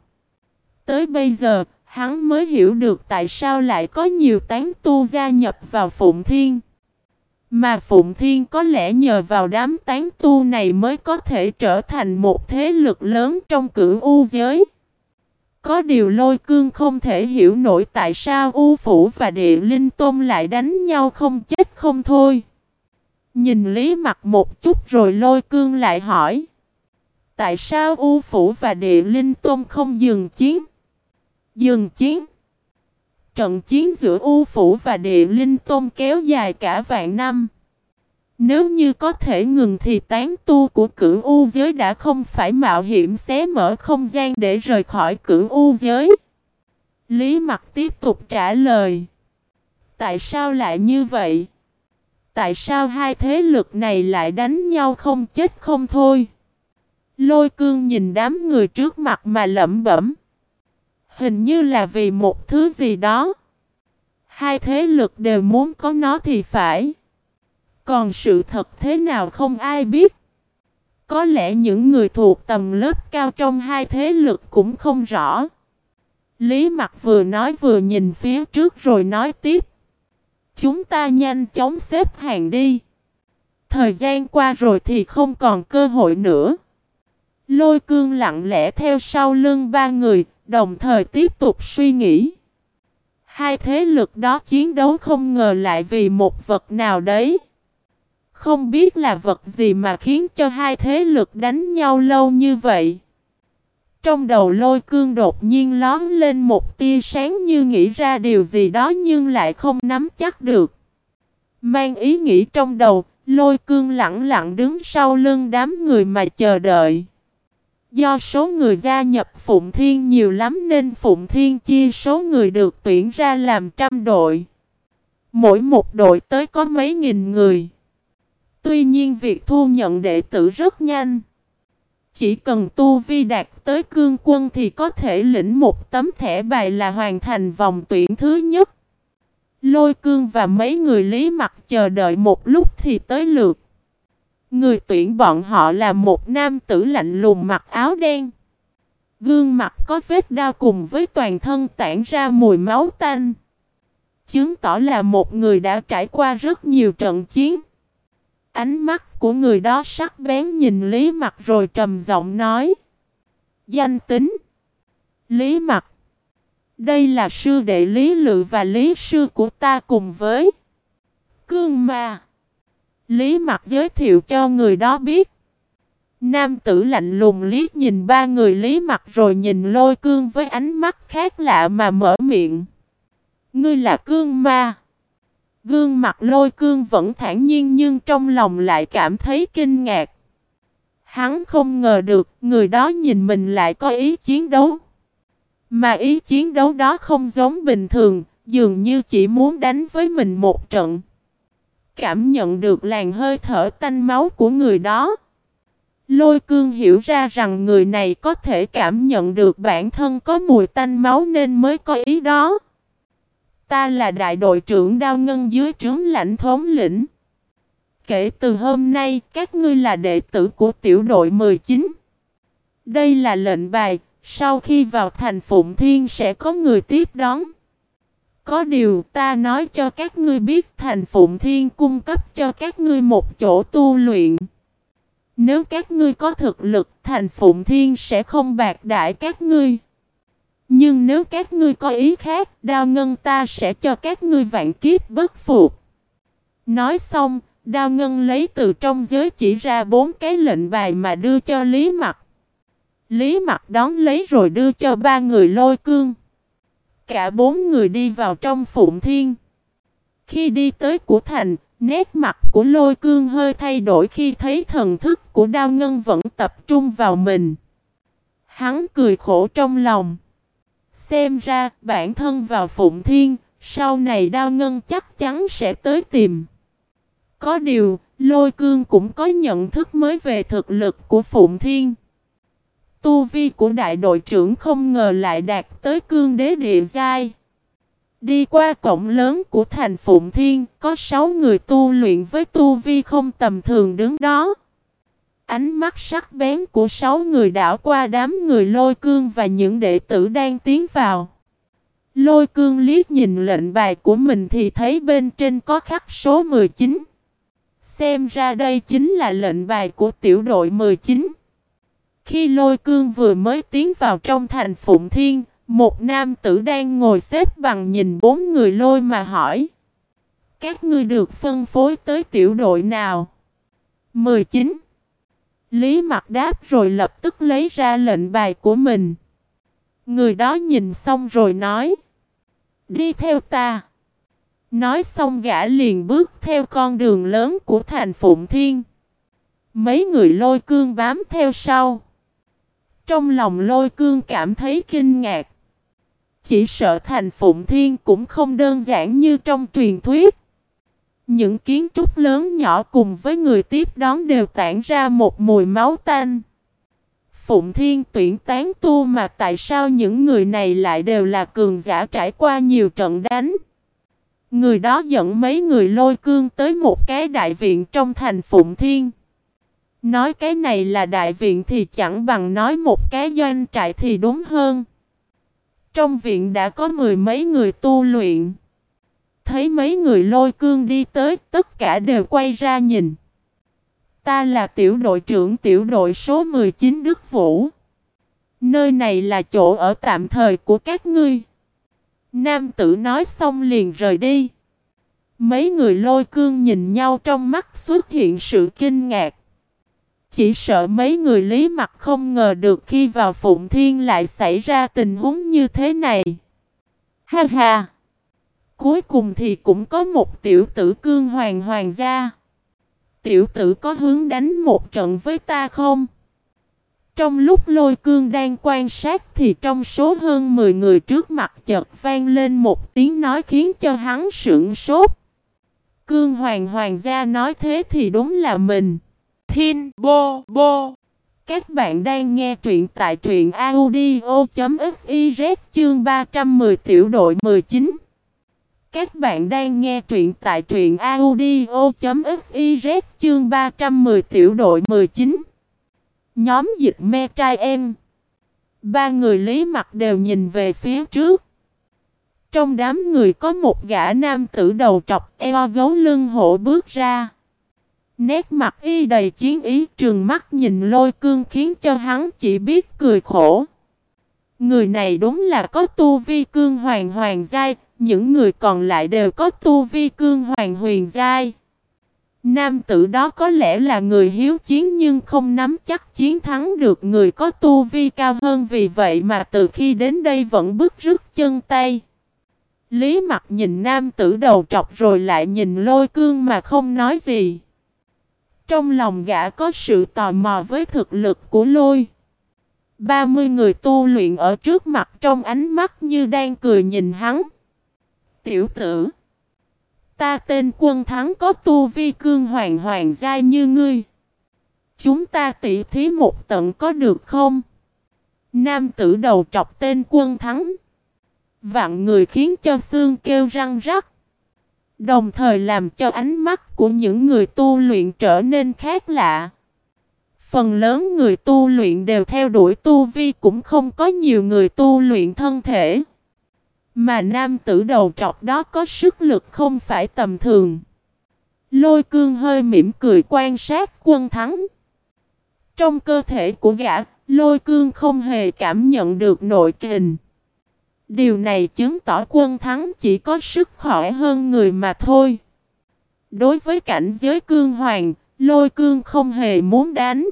Tới bây giờ, hắn mới hiểu được tại sao lại có nhiều tán tu gia nhập vào Phụng Thiên. Mà Phụng Thiên có lẽ nhờ vào đám tán tu này mới có thể trở thành một thế lực lớn trong cửu u giới. Có điều lôi cương không thể hiểu nổi tại sao U Phủ và Địa Linh Tôn lại đánh nhau không chết không thôi. Nhìn Lý mặt một chút rồi lôi cương lại hỏi. Tại sao U Phủ và Địa Linh Tôn không dừng chiến? Dừng chiến. Trận chiến giữa U Phủ và Địa Linh Tôn kéo dài cả vạn năm. Nếu như có thể ngừng thì tán tu của cửu U giới đã không phải mạo hiểm xé mở không gian để rời khỏi cửu U giới. Lý Mặc tiếp tục trả lời. Tại sao lại như vậy? Tại sao hai thế lực này lại đánh nhau không chết không thôi? Lôi cương nhìn đám người trước mặt mà lẩm bẩm. Hình như là vì một thứ gì đó. Hai thế lực đều muốn có nó thì phải. Còn sự thật thế nào không ai biết. Có lẽ những người thuộc tầm lớp cao trong hai thế lực cũng không rõ. Lý mặt vừa nói vừa nhìn phía trước rồi nói tiếp. Chúng ta nhanh chóng xếp hàng đi. Thời gian qua rồi thì không còn cơ hội nữa. Lôi cương lặng lẽ theo sau lưng ba người, đồng thời tiếp tục suy nghĩ. Hai thế lực đó chiến đấu không ngờ lại vì một vật nào đấy. Không biết là vật gì mà khiến cho hai thế lực đánh nhau lâu như vậy. Trong đầu lôi cương đột nhiên lón lên một tia sáng như nghĩ ra điều gì đó nhưng lại không nắm chắc được. Mang ý nghĩ trong đầu, lôi cương lặng lặng đứng sau lưng đám người mà chờ đợi. Do số người gia nhập Phụng Thiên nhiều lắm nên Phụng Thiên chia số người được tuyển ra làm trăm đội. Mỗi một đội tới có mấy nghìn người. Tuy nhiên việc thu nhận đệ tử rất nhanh. Chỉ cần tu vi đạt tới cương quân thì có thể lĩnh một tấm thẻ bài là hoàn thành vòng tuyển thứ nhất. Lôi cương và mấy người lý mặt chờ đợi một lúc thì tới lượt. Người tuyển bọn họ là một nam tử lạnh lùng mặc áo đen. Gương mặt có vết đao cùng với toàn thân tản ra mùi máu tanh. Chứng tỏ là một người đã trải qua rất nhiều trận chiến. Ánh mắt của người đó sắc bén nhìn Lý Mặc rồi trầm giọng nói. Danh tính. Lý Mặc. Đây là sư đệ Lý Lự và Lý sư của ta cùng với. Cương Ma. Lý Mặc giới thiệu cho người đó biết. Nam tử lạnh lùng liếc nhìn ba người Lý Mặc rồi nhìn lôi cương với ánh mắt khác lạ mà mở miệng. Ngươi là cương ma. Gương mặt lôi cương vẫn thản nhiên nhưng trong lòng lại cảm thấy kinh ngạc. Hắn không ngờ được người đó nhìn mình lại có ý chiến đấu. Mà ý chiến đấu đó không giống bình thường, dường như chỉ muốn đánh với mình một trận. Cảm nhận được làn hơi thở tanh máu của người đó. Lôi cương hiểu ra rằng người này có thể cảm nhận được bản thân có mùi tanh máu nên mới có ý đó. Ta là đại đội trưởng đao ngân dưới trướng lãnh thống lĩnh. Kể từ hôm nay, các ngươi là đệ tử của tiểu đội 19. Đây là lệnh bài, sau khi vào thành Phụng Thiên sẽ có người tiếp đón. Có điều ta nói cho các ngươi biết thành Phụng Thiên cung cấp cho các ngươi một chỗ tu luyện. Nếu các ngươi có thực lực, thành Phụng Thiên sẽ không bạc đại các ngươi. Nhưng nếu các ngươi có ý khác, đao ngân ta sẽ cho các ngươi vạn kiếp bất phục. Nói xong, đao ngân lấy từ trong giới chỉ ra bốn cái lệnh bài mà đưa cho Lý Mặc. Lý Mặc đón lấy rồi đưa cho ba người lôi cương. Cả bốn người đi vào trong phụng thiên. Khi đi tới của thành, nét mặt của lôi cương hơi thay đổi khi thấy thần thức của đao ngân vẫn tập trung vào mình. Hắn cười khổ trong lòng. Xem ra bản thân vào Phụng Thiên, sau này đao ngân chắc chắn sẽ tới tìm. Có điều, lôi cương cũng có nhận thức mới về thực lực của Phụng Thiên. Tu vi của đại đội trưởng không ngờ lại đạt tới cương đế địa giai. Đi qua cổng lớn của thành Phụng Thiên, có 6 người tu luyện với tu vi không tầm thường đứng đó. Ánh mắt sắc bén của sáu người đảo qua đám người lôi cương và những đệ tử đang tiến vào. Lôi cương liếc nhìn lệnh bài của mình thì thấy bên trên có khắc số 19. Xem ra đây chính là lệnh bài của tiểu đội 19. Khi lôi cương vừa mới tiến vào trong thành Phụng Thiên, một nam tử đang ngồi xếp bằng nhìn bốn người lôi mà hỏi. Các ngươi được phân phối tới tiểu đội nào? 19. Lý mặt đáp rồi lập tức lấy ra lệnh bài của mình. Người đó nhìn xong rồi nói. Đi theo ta. Nói xong gã liền bước theo con đường lớn của thành Phụng Thiên. Mấy người lôi cương bám theo sau. Trong lòng lôi cương cảm thấy kinh ngạc. Chỉ sợ thành Phụng Thiên cũng không đơn giản như trong truyền thuyết. Những kiến trúc lớn nhỏ cùng với người tiếp đón đều tản ra một mùi máu tanh. Phụng Thiên tuyển tán tu mà tại sao những người này lại đều là cường giả trải qua nhiều trận đánh. Người đó dẫn mấy người lôi cương tới một cái đại viện trong thành Phụng Thiên. Nói cái này là đại viện thì chẳng bằng nói một cái doanh trại thì đúng hơn. Trong viện đã có mười mấy người tu luyện. Thấy mấy người lôi cương đi tới, tất cả đều quay ra nhìn. Ta là tiểu đội trưởng tiểu đội số 19 Đức Vũ. Nơi này là chỗ ở tạm thời của các ngươi. Nam tử nói xong liền rời đi. Mấy người lôi cương nhìn nhau trong mắt xuất hiện sự kinh ngạc. Chỉ sợ mấy người lý mặt không ngờ được khi vào Phụng Thiên lại xảy ra tình huống như thế này. Ha ha! Cuối cùng thì cũng có một tiểu tử cương hoàng hoàng gia. Tiểu tử có hướng đánh một trận với ta không? Trong lúc lôi cương đang quan sát thì trong số hơn 10 người trước mặt chợt vang lên một tiếng nói khiến cho hắn sững sốt. Cương hoàng hoàng gia nói thế thì đúng là mình. Thiên Bô Bô Các bạn đang nghe truyện tại truyện audio.fiz chương 310 tiểu đội 19 Các bạn đang nghe truyện tại truyện audio.fiz chương 310 tiểu đội 19 Nhóm dịch me trai em. Ba người lý mặt đều nhìn về phía trước. Trong đám người có một gã nam tử đầu trọc eo gấu lưng hổ bước ra. Nét mặt y đầy chiến ý trường mắt nhìn lôi cương khiến cho hắn chỉ biết cười khổ. Người này đúng là có tu vi cương hoàng hoàng giai, những người còn lại đều có tu vi cương hoàng huyền giai. Nam tử đó có lẽ là người hiếu chiến nhưng không nắm chắc chiến thắng được người có tu vi cao hơn vì vậy mà từ khi đến đây vẫn bước rứt chân tay. Lý mặt nhìn nam tử đầu trọc rồi lại nhìn lôi cương mà không nói gì. Trong lòng gã có sự tò mò với thực lực của lôi. 30 người tu luyện ở trước mặt trong ánh mắt như đang cười nhìn hắn. Tiểu tử. Ta tên quân thắng có tu vi cương hoàng hoàng gia như ngươi. Chúng ta tỉ thí một tận có được không? Nam tử đầu trọc tên quân thắng. Vạn người khiến cho xương kêu răng rắc. Đồng thời làm cho ánh mắt của những người tu luyện trở nên khác lạ. Phần lớn người tu luyện đều theo đuổi tu vi cũng không có nhiều người tu luyện thân thể. Mà nam tử đầu trọc đó có sức lực không phải tầm thường. Lôi cương hơi mỉm cười quan sát quân thắng. Trong cơ thể của gã, lôi cương không hề cảm nhận được nội kình. Điều này chứng tỏ quân thắng chỉ có sức khỏe hơn người mà thôi. Đối với cảnh giới cương hoàng, lôi cương không hề muốn đánh.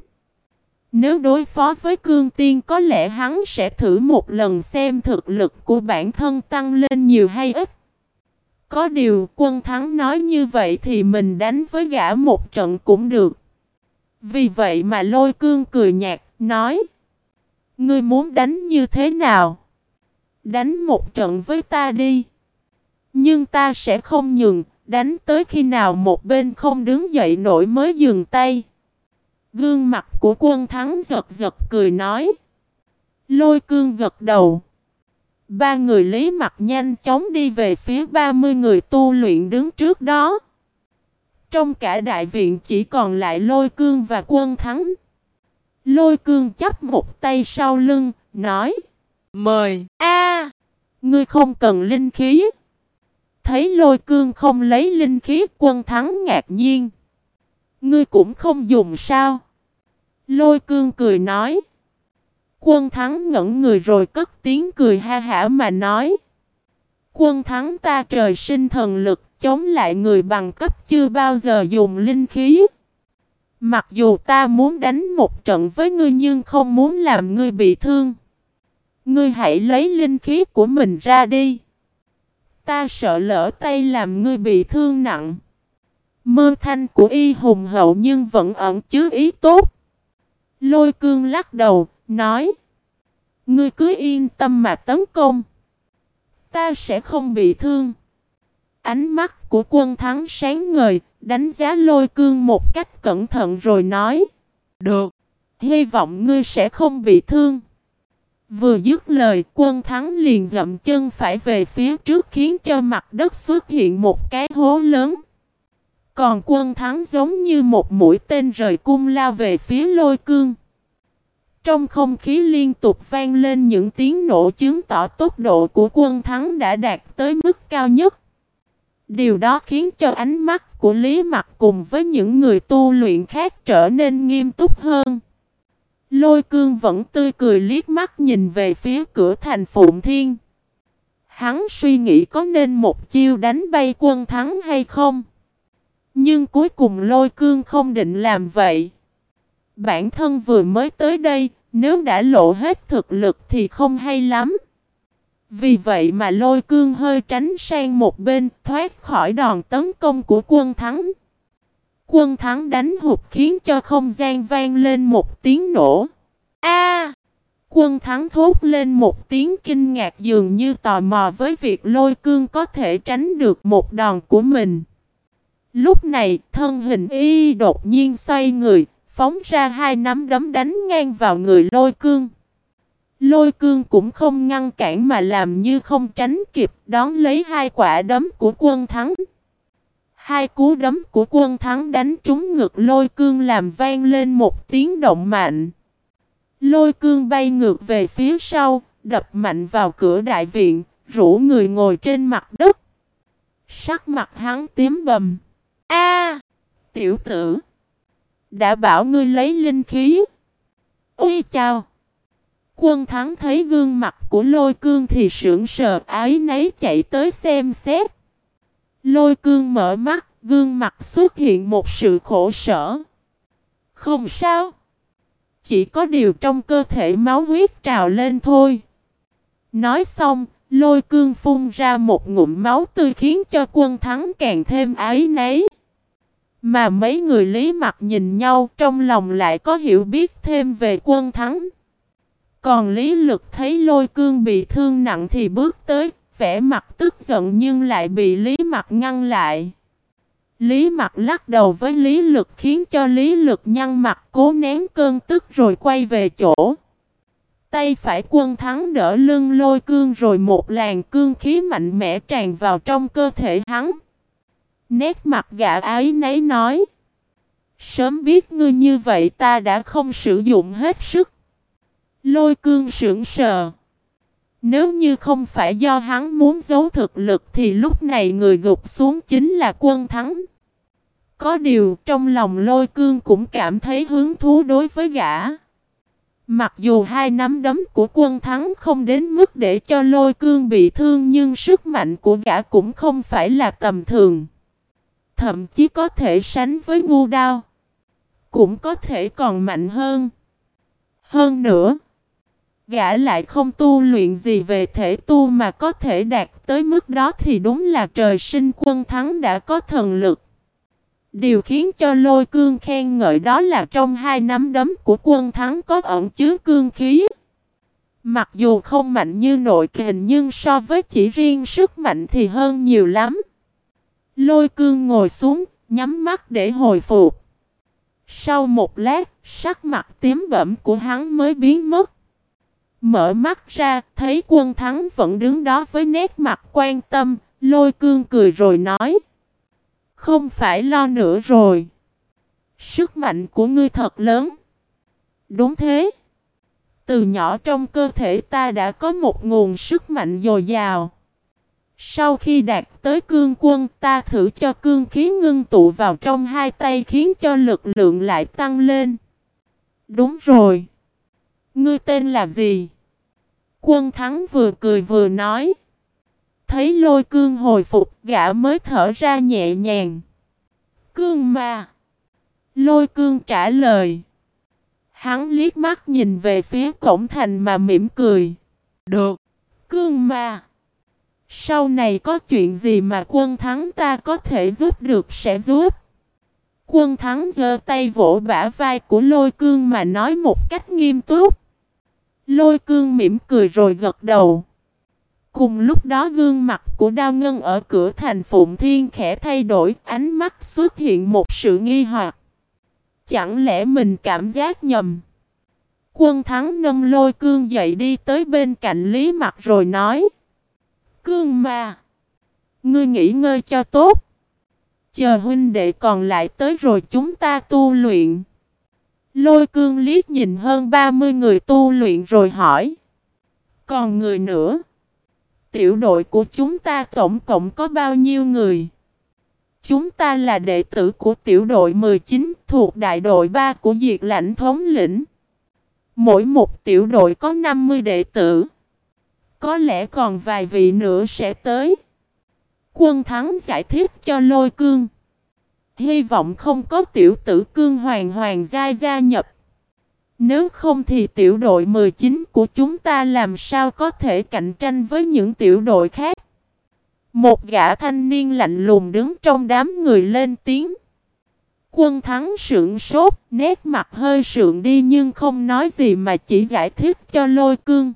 Nếu đối phó với cương tiên có lẽ hắn sẽ thử một lần xem thực lực của bản thân tăng lên nhiều hay ít. Có điều quân thắng nói như vậy thì mình đánh với gã một trận cũng được. Vì vậy mà lôi cương cười nhạt, nói Ngươi muốn đánh như thế nào? Đánh một trận với ta đi. Nhưng ta sẽ không nhường, đánh tới khi nào một bên không đứng dậy nổi mới dừng tay. Gương mặt của quân thắng giật giật cười nói. Lôi cương gật đầu. Ba người lý mặt nhanh chóng đi về phía 30 người tu luyện đứng trước đó. Trong cả đại viện chỉ còn lại lôi cương và quân thắng. Lôi cương chấp một tay sau lưng, nói. Mời! A! ngươi không cần linh khí. Thấy lôi cương không lấy linh khí, quân thắng ngạc nhiên. Ngươi cũng không dùng sao? Lôi cương cười nói. Quân thắng ngẩn người rồi cất tiếng cười ha hả mà nói. Quân thắng ta trời sinh thần lực, chống lại người bằng cấp chưa bao giờ dùng linh khí. Mặc dù ta muốn đánh một trận với ngươi nhưng không muốn làm ngươi bị thương. Ngươi hãy lấy linh khí của mình ra đi. Ta sợ lỡ tay làm ngươi bị thương nặng. Mơ thanh của y hùng hậu nhưng vẫn ẩn chứa ý tốt. Lôi cương lắc đầu, nói. Ngươi cứ yên tâm mà tấn công. Ta sẽ không bị thương. Ánh mắt của quân thắng sáng ngời, đánh giá lôi cương một cách cẩn thận rồi nói. Được, hy vọng ngươi sẽ không bị thương. Vừa dứt lời, quân thắng liền dậm chân phải về phía trước khiến cho mặt đất xuất hiện một cái hố lớn. Còn quân thắng giống như một mũi tên rời cung lao về phía lôi cương. Trong không khí liên tục vang lên những tiếng nổ chứng tỏ tốc độ của quân thắng đã đạt tới mức cao nhất. Điều đó khiến cho ánh mắt của Lý Mặc cùng với những người tu luyện khác trở nên nghiêm túc hơn. Lôi cương vẫn tươi cười liếc mắt nhìn về phía cửa thành Phụng Thiên. Hắn suy nghĩ có nên một chiêu đánh bay quân thắng hay không. Nhưng cuối cùng lôi cương không định làm vậy. Bản thân vừa mới tới đây, nếu đã lộ hết thực lực thì không hay lắm. Vì vậy mà lôi cương hơi tránh sang một bên, thoát khỏi đòn tấn công của quân thắng. Quân thắng đánh hụt khiến cho không gian vang lên một tiếng nổ. A! quân thắng thốt lên một tiếng kinh ngạc dường như tò mò với việc lôi cương có thể tránh được một đòn của mình. Lúc này, thân hình y đột nhiên xoay người, phóng ra hai nắm đấm đánh ngang vào người lôi cương. Lôi cương cũng không ngăn cản mà làm như không tránh kịp đón lấy hai quả đấm của quân thắng. Hai cú đấm của quân thắng đánh trúng ngực lôi cương làm vang lên một tiếng động mạnh. Lôi cương bay ngược về phía sau, đập mạnh vào cửa đại viện, rủ người ngồi trên mặt đất. Sắc mặt hắn tím bầm. A, Tiểu tử! Đã bảo ngươi lấy linh khí. Ui chào! Quân thắng thấy gương mặt của lôi cương thì sững sờ ái nấy chạy tới xem xét. Lôi cương mở mắt, gương mặt xuất hiện một sự khổ sở. Không sao. Chỉ có điều trong cơ thể máu huyết trào lên thôi. Nói xong, lôi cương phun ra một ngụm máu tươi khiến cho quân thắng càng thêm ái nấy. Mà mấy người lý mặt nhìn nhau trong lòng lại có hiểu biết thêm về quân thắng. Còn lý lực thấy lôi cương bị thương nặng thì bước tới, vẻ mặt tức giận nhưng lại bị lý mặt ngăn lại. Lý mặt lắc đầu với lý lực khiến cho lý lực nhăn mặt cố nén cơn tức rồi quay về chỗ. Tay phải quân thắng đỡ lưng lôi cương rồi một làn cương khí mạnh mẽ tràn vào trong cơ thể hắn. Nét mặt gã ái nấy nói. Sớm biết ngươi như vậy ta đã không sử dụng hết sức. Lôi cương sững sờ. Nếu như không phải do hắn muốn giấu thực lực thì lúc này người gục xuống chính là quân thắng. Có điều trong lòng lôi cương cũng cảm thấy hứng thú đối với gã. Mặc dù hai nắm đấm của quân thắng không đến mức để cho lôi cương bị thương nhưng sức mạnh của gã cũng không phải là tầm thường. Thậm chí có thể sánh với ngu đao. Cũng có thể còn mạnh hơn. Hơn nữa. Gã lại không tu luyện gì về thể tu mà có thể đạt tới mức đó thì đúng là trời sinh quân thắng đã có thần lực. Điều khiến cho lôi cương khen ngợi đó là trong hai nắm đấm của quân thắng có ẩn chứa cương khí. Mặc dù không mạnh như nội kình nhưng so với chỉ riêng sức mạnh thì hơn nhiều lắm. Lôi cương ngồi xuống, nhắm mắt để hồi phục. Sau một lát, sắc mặt tím bẩm của hắn mới biến mất. Mở mắt ra, thấy quân thắng vẫn đứng đó với nét mặt quan tâm, lôi cương cười rồi nói. Không phải lo nữa rồi. Sức mạnh của ngươi thật lớn. Đúng thế. Từ nhỏ trong cơ thể ta đã có một nguồn sức mạnh dồi dào. Sau khi đạt tới cương quân ta thử cho cương khí ngưng tụ vào trong hai tay khiến cho lực lượng lại tăng lên. Đúng rồi. Ngươi tên là gì? Quân thắng vừa cười vừa nói. Thấy lôi cương hồi phục, gã mới thở ra nhẹ nhàng. Cương mà. Lôi cương trả lời. Hắn liếc mắt nhìn về phía cổng thành mà mỉm cười. Được. Cương mà. Sau này có chuyện gì mà quân thắng ta có thể giúp được sẽ giúp. Quân thắng giơ tay vỗ bả vai của lôi cương mà nói một cách nghiêm túc. Lôi cương mỉm cười rồi gật đầu. Cùng lúc đó gương mặt của Đao Ngân ở cửa thành Phụng Thiên khẽ thay đổi, ánh mắt xuất hiện một sự nghi hoặc. Chẳng lẽ mình cảm giác nhầm? Quân thắng nâng lôi cương dậy đi tới bên cạnh Lý Mặt rồi nói. Cương mà! Ngươi nghỉ ngơi cho tốt. Chờ huynh đệ còn lại tới rồi chúng ta tu luyện. Lôi cương liếc nhìn hơn 30 người tu luyện rồi hỏi. Còn người nữa? Tiểu đội của chúng ta tổng cộng có bao nhiêu người? Chúng ta là đệ tử của tiểu đội 19 thuộc đại đội 3 của Diệt lãnh thống lĩnh. Mỗi một tiểu đội có 50 đệ tử. Có lẽ còn vài vị nữa sẽ tới. Quân thắng giải thích cho lôi cương. Hy vọng không có tiểu tử cương hoàng hoàng gia gia nhập. Nếu không thì tiểu đội 19 của chúng ta làm sao có thể cạnh tranh với những tiểu đội khác. Một gã thanh niên lạnh lùng đứng trong đám người lên tiếng. Quân thắng sượng sốt, nét mặt hơi sượng đi nhưng không nói gì mà chỉ giải thích cho lôi cương.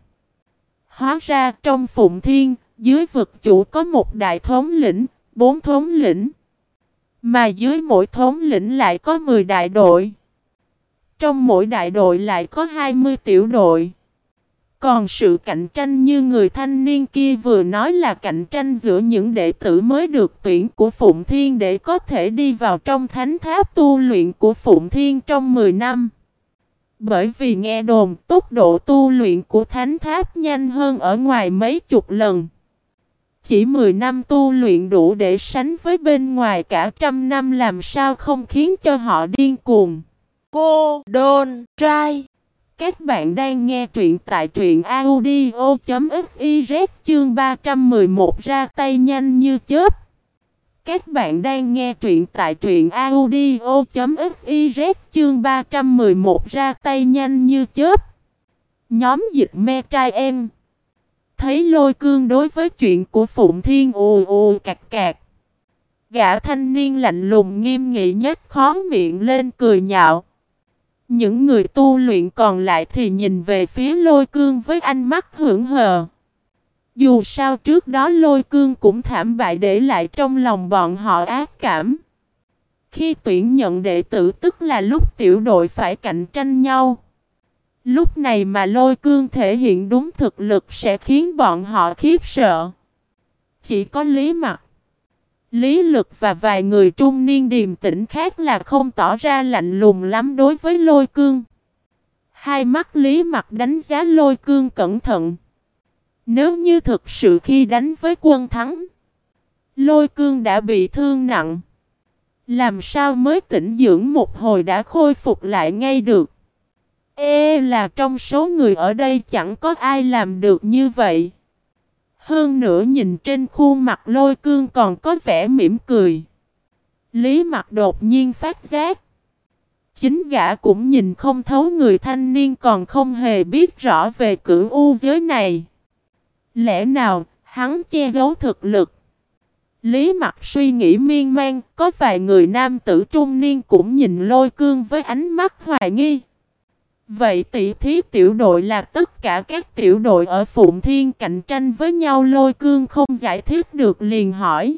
Hóa ra trong phụng thiên, dưới vực chủ có một đại thống lĩnh, bốn thống lĩnh. Mà dưới mỗi thống lĩnh lại có 10 đại đội. Trong mỗi đại đội lại có 20 tiểu đội. Còn sự cạnh tranh như người thanh niên kia vừa nói là cạnh tranh giữa những đệ tử mới được tuyển của Phụng Thiên để có thể đi vào trong thánh tháp tu luyện của Phụng Thiên trong 10 năm. Bởi vì nghe đồn tốc độ tu luyện của thánh tháp nhanh hơn ở ngoài mấy chục lần. Chỉ 10 năm tu luyện đủ để sánh với bên ngoài cả trăm năm làm sao không khiến cho họ điên cuồng. Cô Đôn Trai Các bạn đang nghe truyện tại truyện audio.fiz chương 311 ra tay nhanh như chớp. Các bạn đang nghe truyện tại truyện audio.fiz chương 311 ra tay nhanh như chớp. Nhóm dịch me trai em. Thấy lôi cương đối với chuyện của Phụng Thiên ù ù cạc cạc. Gã thanh niên lạnh lùng nghiêm nghị nhất khó miệng lên cười nhạo. Những người tu luyện còn lại thì nhìn về phía lôi cương với ánh mắt hưởng hờ. Dù sao trước đó lôi cương cũng thảm bại để lại trong lòng bọn họ ác cảm. Khi tuyển nhận đệ tử tức là lúc tiểu đội phải cạnh tranh nhau. Lúc này mà lôi cương thể hiện đúng thực lực sẽ khiến bọn họ khiếp sợ. Chỉ có lý mặt. Lý lực và vài người trung niên điềm tĩnh khác là không tỏ ra lạnh lùng lắm đối với lôi cương. Hai mắt lý mặt đánh giá lôi cương cẩn thận. Nếu như thực sự khi đánh với quân thắng, lôi cương đã bị thương nặng. Làm sao mới tỉnh dưỡng một hồi đã khôi phục lại ngay được. Ê là trong số người ở đây chẳng có ai làm được như vậy. Hơn nữa nhìn trên khuôn mặt lôi cương còn có vẻ mỉm cười. Lý mặt đột nhiên phát giác. Chính gã cũng nhìn không thấu người thanh niên còn không hề biết rõ về cửu u giới này. Lẽ nào hắn che giấu thực lực? Lý mặt suy nghĩ miên man, có vài người nam tử trung niên cũng nhìn lôi cương với ánh mắt hoài nghi. Vậy tỷ thí tiểu đội là tất cả các tiểu đội ở Phụng Thiên cạnh tranh với nhau lôi cương không giải thích được liền hỏi.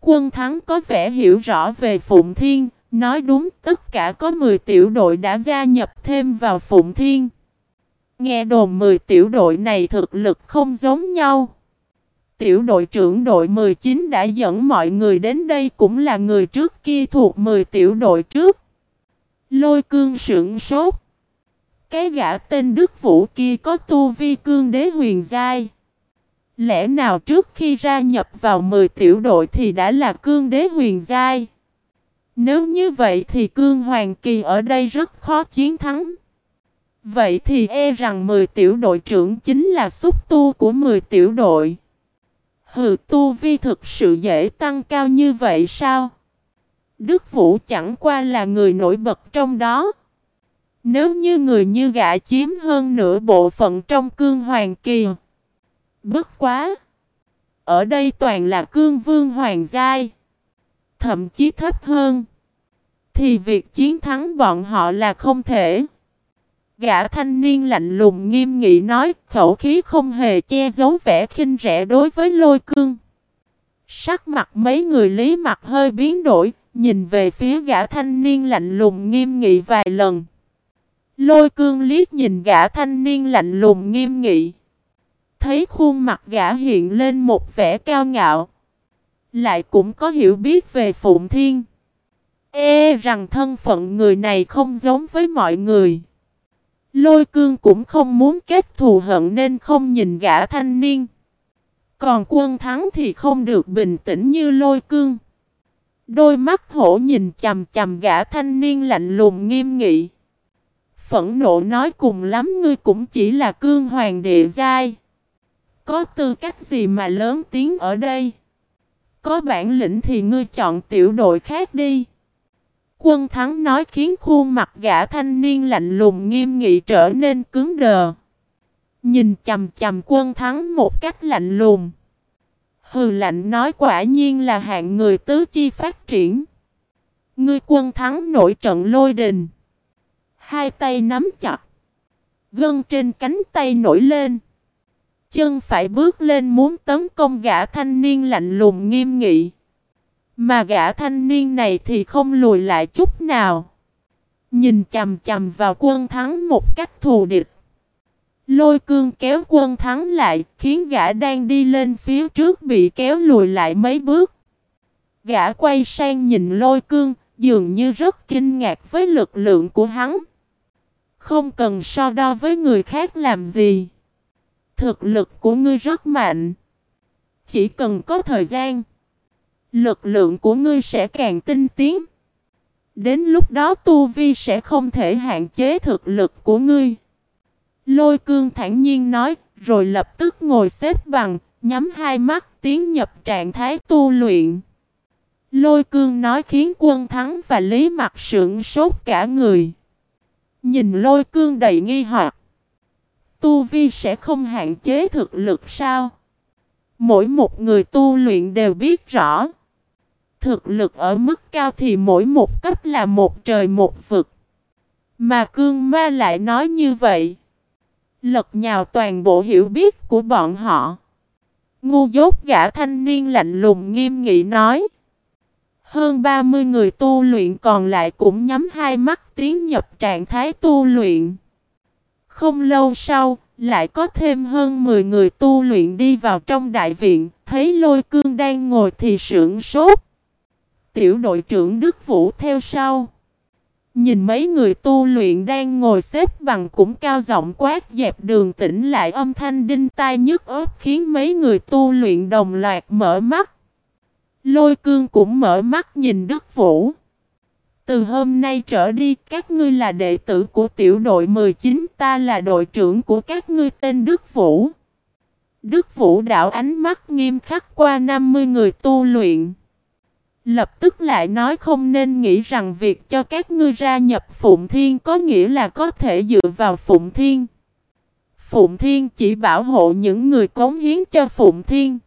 Quân thắng có vẻ hiểu rõ về Phụng Thiên, nói đúng tất cả có 10 tiểu đội đã gia nhập thêm vào Phụng Thiên. Nghe đồn 10 tiểu đội này thực lực không giống nhau. Tiểu đội trưởng đội 19 đã dẫn mọi người đến đây cũng là người trước kia thuộc 10 tiểu đội trước. Lôi cương sững sốt. Cái gã tên Đức Vũ kia có tu vi cương đế huyền giai. Lẽ nào trước khi ra nhập vào 10 tiểu đội thì đã là cương đế huyền giai? Nếu như vậy thì cương hoàng kỳ ở đây rất khó chiến thắng. Vậy thì e rằng 10 tiểu đội trưởng chính là xúc tu của 10 tiểu đội. Hừ, tu vi thực sự dễ tăng cao như vậy sao? Đức Vũ chẳng qua là người nổi bật trong đó. Nếu như người như gã chiếm hơn nửa bộ phận trong cương hoàng kỳ. Bất quá. Ở đây toàn là cương vương hoàng giai. Thậm chí thấp hơn. Thì việc chiến thắng bọn họ là không thể. Gã thanh niên lạnh lùng nghiêm nghị nói, khẩu khí không hề che giấu vẻ khinh rẻ đối với lôi cương. Sắc mặt mấy người lý mặt hơi biến đổi, nhìn về phía gã thanh niên lạnh lùng nghiêm nghị vài lần. Lôi cương liếc nhìn gã thanh niên lạnh lùng nghiêm nghị. Thấy khuôn mặt gã hiện lên một vẻ cao ngạo. Lại cũng có hiểu biết về Phụng Thiên. Ê rằng thân phận người này không giống với mọi người. Lôi cương cũng không muốn kết thù hận nên không nhìn gã thanh niên. Còn quân thắng thì không được bình tĩnh như lôi cương. Đôi mắt hổ nhìn chầm chầm gã thanh niên lạnh lùng nghiêm nghị. Phẫn nộ nói cùng lắm, ngươi cũng chỉ là cương hoàng địa giai. Có tư cách gì mà lớn tiếng ở đây? Có bản lĩnh thì ngươi chọn tiểu đội khác đi. Quân thắng nói khiến khuôn mặt gã thanh niên lạnh lùng nghiêm nghị trở nên cứng đờ. Nhìn chầm chầm quân thắng một cách lạnh lùng. Hừ lạnh nói quả nhiên là hạng người tứ chi phát triển. Ngươi quân thắng nổi trận lôi đình. Hai tay nắm chặt. Gân trên cánh tay nổi lên. Chân phải bước lên muốn tấn công gã thanh niên lạnh lùng nghiêm nghị. Mà gã thanh niên này thì không lùi lại chút nào. Nhìn chầm chầm vào quân thắng một cách thù địch. Lôi cương kéo quân thắng lại, khiến gã đang đi lên phía trước bị kéo lùi lại mấy bước. Gã quay sang nhìn lôi cương, dường như rất kinh ngạc với lực lượng của hắn. Không cần so đo với người khác làm gì. Thực lực của ngươi rất mạnh. Chỉ cần có thời gian, lực lượng của ngươi sẽ càng tinh tiến. Đến lúc đó tu vi sẽ không thể hạn chế thực lực của ngươi. Lôi cương thản nhiên nói, rồi lập tức ngồi xếp bằng, nhắm hai mắt tiến nhập trạng thái tu luyện. Lôi cương nói khiến quân thắng và lý mặt sững sốt cả người. Nhìn lôi cương đầy nghi hoặc. Tu vi sẽ không hạn chế thực lực sao? Mỗi một người tu luyện đều biết rõ. Thực lực ở mức cao thì mỗi một cấp là một trời một vực. Mà cương ma lại nói như vậy. Lật nhào toàn bộ hiểu biết của bọn họ. Ngu dốt gã thanh niên lạnh lùng nghiêm nghị nói. Hơn 30 người tu luyện còn lại cũng nhắm hai mắt tiến nhập trạng thái tu luyện. Không lâu sau, lại có thêm hơn 10 người tu luyện đi vào trong đại viện, thấy lôi cương đang ngồi thì sưởng sốt. Tiểu đội trưởng Đức Vũ theo sau. Nhìn mấy người tu luyện đang ngồi xếp bằng cũng cao giọng quát dẹp đường tỉnh lại âm thanh đinh tai nhức ớt khiến mấy người tu luyện đồng loạt mở mắt. Lôi cương cũng mở mắt nhìn Đức Vũ. Từ hôm nay trở đi, các ngươi là đệ tử của tiểu đội 19 ta là đội trưởng của các ngươi tên Đức Vũ. Đức Vũ đảo ánh mắt nghiêm khắc qua 50 người tu luyện. Lập tức lại nói không nên nghĩ rằng việc cho các ngươi ra nhập Phụng Thiên có nghĩa là có thể dựa vào Phụng Thiên. Phụng Thiên chỉ bảo hộ những người cống hiến cho Phụng Thiên.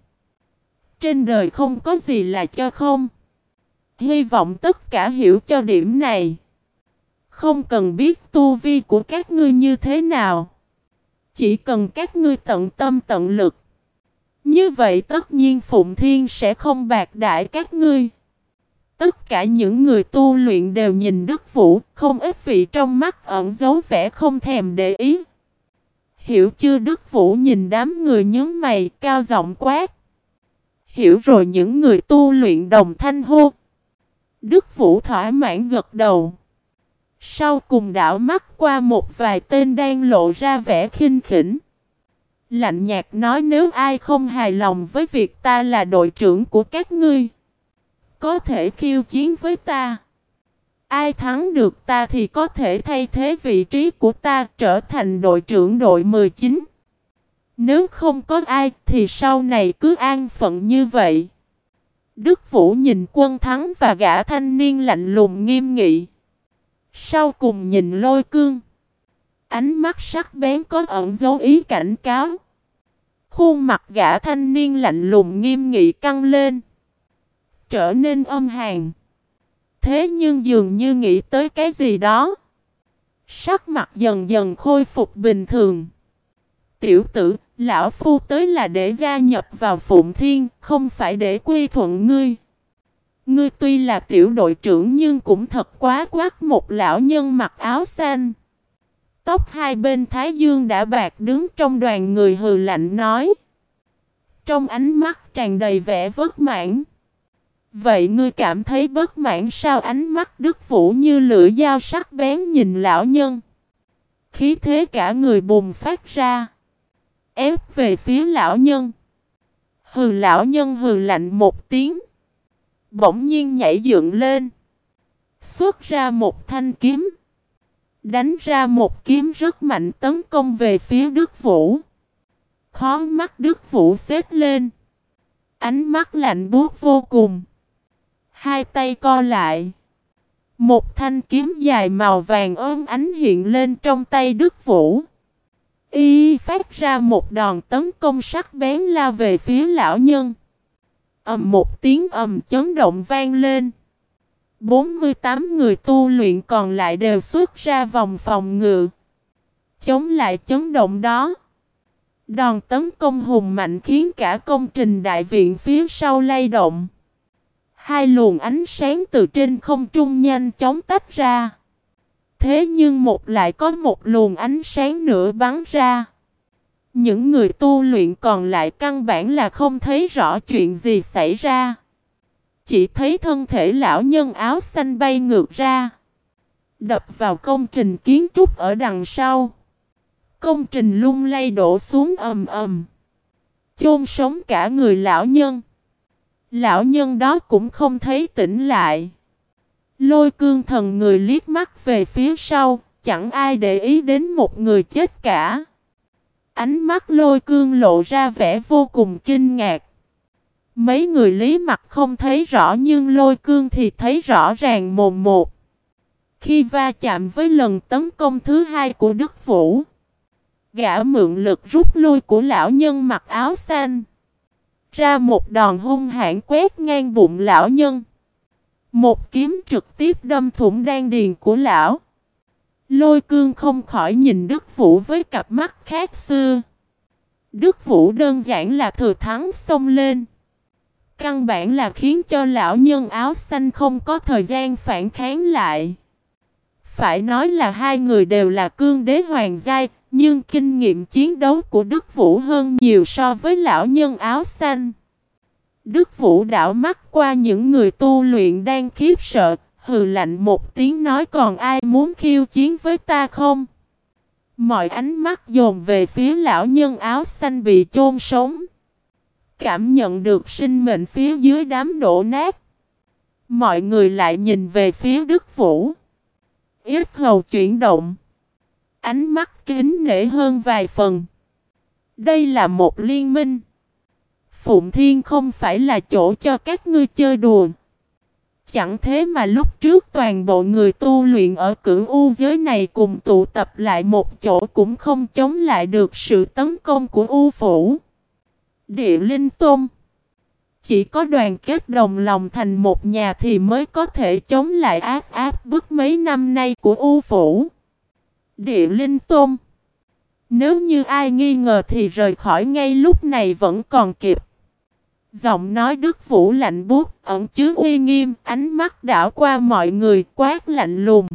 Trên đời không có gì là cho không. Hy vọng tất cả hiểu cho điểm này. Không cần biết tu vi của các ngươi như thế nào. Chỉ cần các ngươi tận tâm tận lực. Như vậy tất nhiên Phụng Thiên sẽ không bạc đại các ngươi. Tất cả những người tu luyện đều nhìn Đức Vũ, không ít vị trong mắt ẩn giấu vẻ không thèm để ý. Hiểu chưa Đức Vũ nhìn đám người nhướng mày cao giọng quát. Hiểu rồi những người tu luyện đồng thanh hô. Đức Vũ thỏa mãn gật đầu. Sau cùng đảo mắt qua một vài tên đang lộ ra vẻ khinh khỉnh. Lạnh nhạt nói nếu ai không hài lòng với việc ta là đội trưởng của các ngươi, có thể khiêu chiến với ta. Ai thắng được ta thì có thể thay thế vị trí của ta trở thành đội trưởng đội 19. Nếu không có ai thì sau này cứ an phận như vậy. Đức Vũ nhìn quân thắng và gã thanh niên lạnh lùng nghiêm nghị. Sau cùng nhìn lôi cương. Ánh mắt sắc bén có ẩn dấu ý cảnh cáo. Khuôn mặt gã thanh niên lạnh lùng nghiêm nghị căng lên trở nên âm hàn. Thế nhưng dường như nghĩ tới cái gì đó. Sắc mặt dần dần khôi phục bình thường. Tiểu tử, lão phu tới là để gia nhập vào Phụng Thiên, không phải để quy thuận ngươi. Ngươi tuy là tiểu đội trưởng nhưng cũng thật quá quát một lão nhân mặc áo xanh. Tóc hai bên Thái Dương đã bạc đứng trong đoàn người hừ lạnh nói. Trong ánh mắt tràn đầy vẻ vất mãn. Vậy ngươi cảm thấy bất mãn sao ánh mắt Đức Vũ như lửa dao sắc bén nhìn lão nhân. Khí thế cả người bùng phát ra. Ép về phía lão nhân. Hừ, lão nhân hừ lạnh một tiếng. Bỗng nhiên nhảy dựng lên. Xuất ra một thanh kiếm. Đánh ra một kiếm rất mạnh tấn công về phía Đức Vũ. Khó mắt Đức Vũ xếp lên. Ánh mắt lạnh buốt vô cùng. Hai tay co lại. Một thanh kiếm dài màu vàng ôm ánh hiện lên trong tay Đức Vũ. Y phát ra một đòn tấn công sắc bén la về phía lão nhân. ầm, một tiếng ầm chấn động vang lên. 48 người tu luyện còn lại đều xuất ra vòng phòng ngự. Chống lại chấn động đó. Đòn tấn công hùng mạnh khiến cả công trình đại viện phía sau lay động. Hai luồng ánh sáng từ trên không trung nhanh chóng tách ra. Thế nhưng một lại có một luồng ánh sáng nữa bắn ra. Những người tu luyện còn lại căn bản là không thấy rõ chuyện gì xảy ra. Chỉ thấy thân thể lão nhân áo xanh bay ngược ra. Đập vào công trình kiến trúc ở đằng sau. Công trình lung lay đổ xuống ầm ầm. Chôn sống cả người lão nhân. Lão nhân đó cũng không thấy tỉnh lại. Lôi cương thần người liếc mắt về phía sau, chẳng ai để ý đến một người chết cả. Ánh mắt lôi cương lộ ra vẻ vô cùng kinh ngạc. Mấy người lý mặt không thấy rõ nhưng lôi cương thì thấy rõ ràng mồm một. Khi va chạm với lần tấn công thứ hai của Đức Vũ, gã mượn lực rút lui của lão nhân mặc áo xanh. Ra một đòn hung hãn quét ngang bụng lão nhân. Một kiếm trực tiếp đâm thủng đan điền của lão. Lôi cương không khỏi nhìn Đức Vũ với cặp mắt khác xưa. Đức Vũ đơn giản là thừa thắng xông lên. Căn bản là khiến cho lão nhân áo xanh không có thời gian phản kháng lại. Phải nói là hai người đều là cương đế hoàng giai, nhưng kinh nghiệm chiến đấu của Đức Vũ hơn nhiều so với lão nhân áo xanh. Đức Vũ đảo mắt qua những người tu luyện đang khiếp sợ, hừ lạnh một tiếng nói còn ai muốn khiêu chiến với ta không? Mọi ánh mắt dồn về phía lão nhân áo xanh bị chôn sống. Cảm nhận được sinh mệnh phía dưới đám đổ nát. Mọi người lại nhìn về phía Đức Vũ. Ít hầu chuyển động. Ánh mắt kính nể hơn vài phần. Đây là một liên minh. Phụng Thiên không phải là chỗ cho các ngươi chơi đùa. Chẳng thế mà lúc trước toàn bộ người tu luyện ở cửu u giới này cùng tụ tập lại một chỗ cũng không chống lại được sự tấn công của u phủ. Địa Linh Tôn Chỉ có đoàn kết đồng lòng thành một nhà thì mới có thể chống lại ác ác bức mấy năm nay của U Phủ. Địa Linh Tôn Nếu như ai nghi ngờ thì rời khỏi ngay lúc này vẫn còn kịp. Giọng nói Đức Vũ lạnh buốt ẩn chứa uy nghiêm, ánh mắt đảo qua mọi người quát lạnh lùng.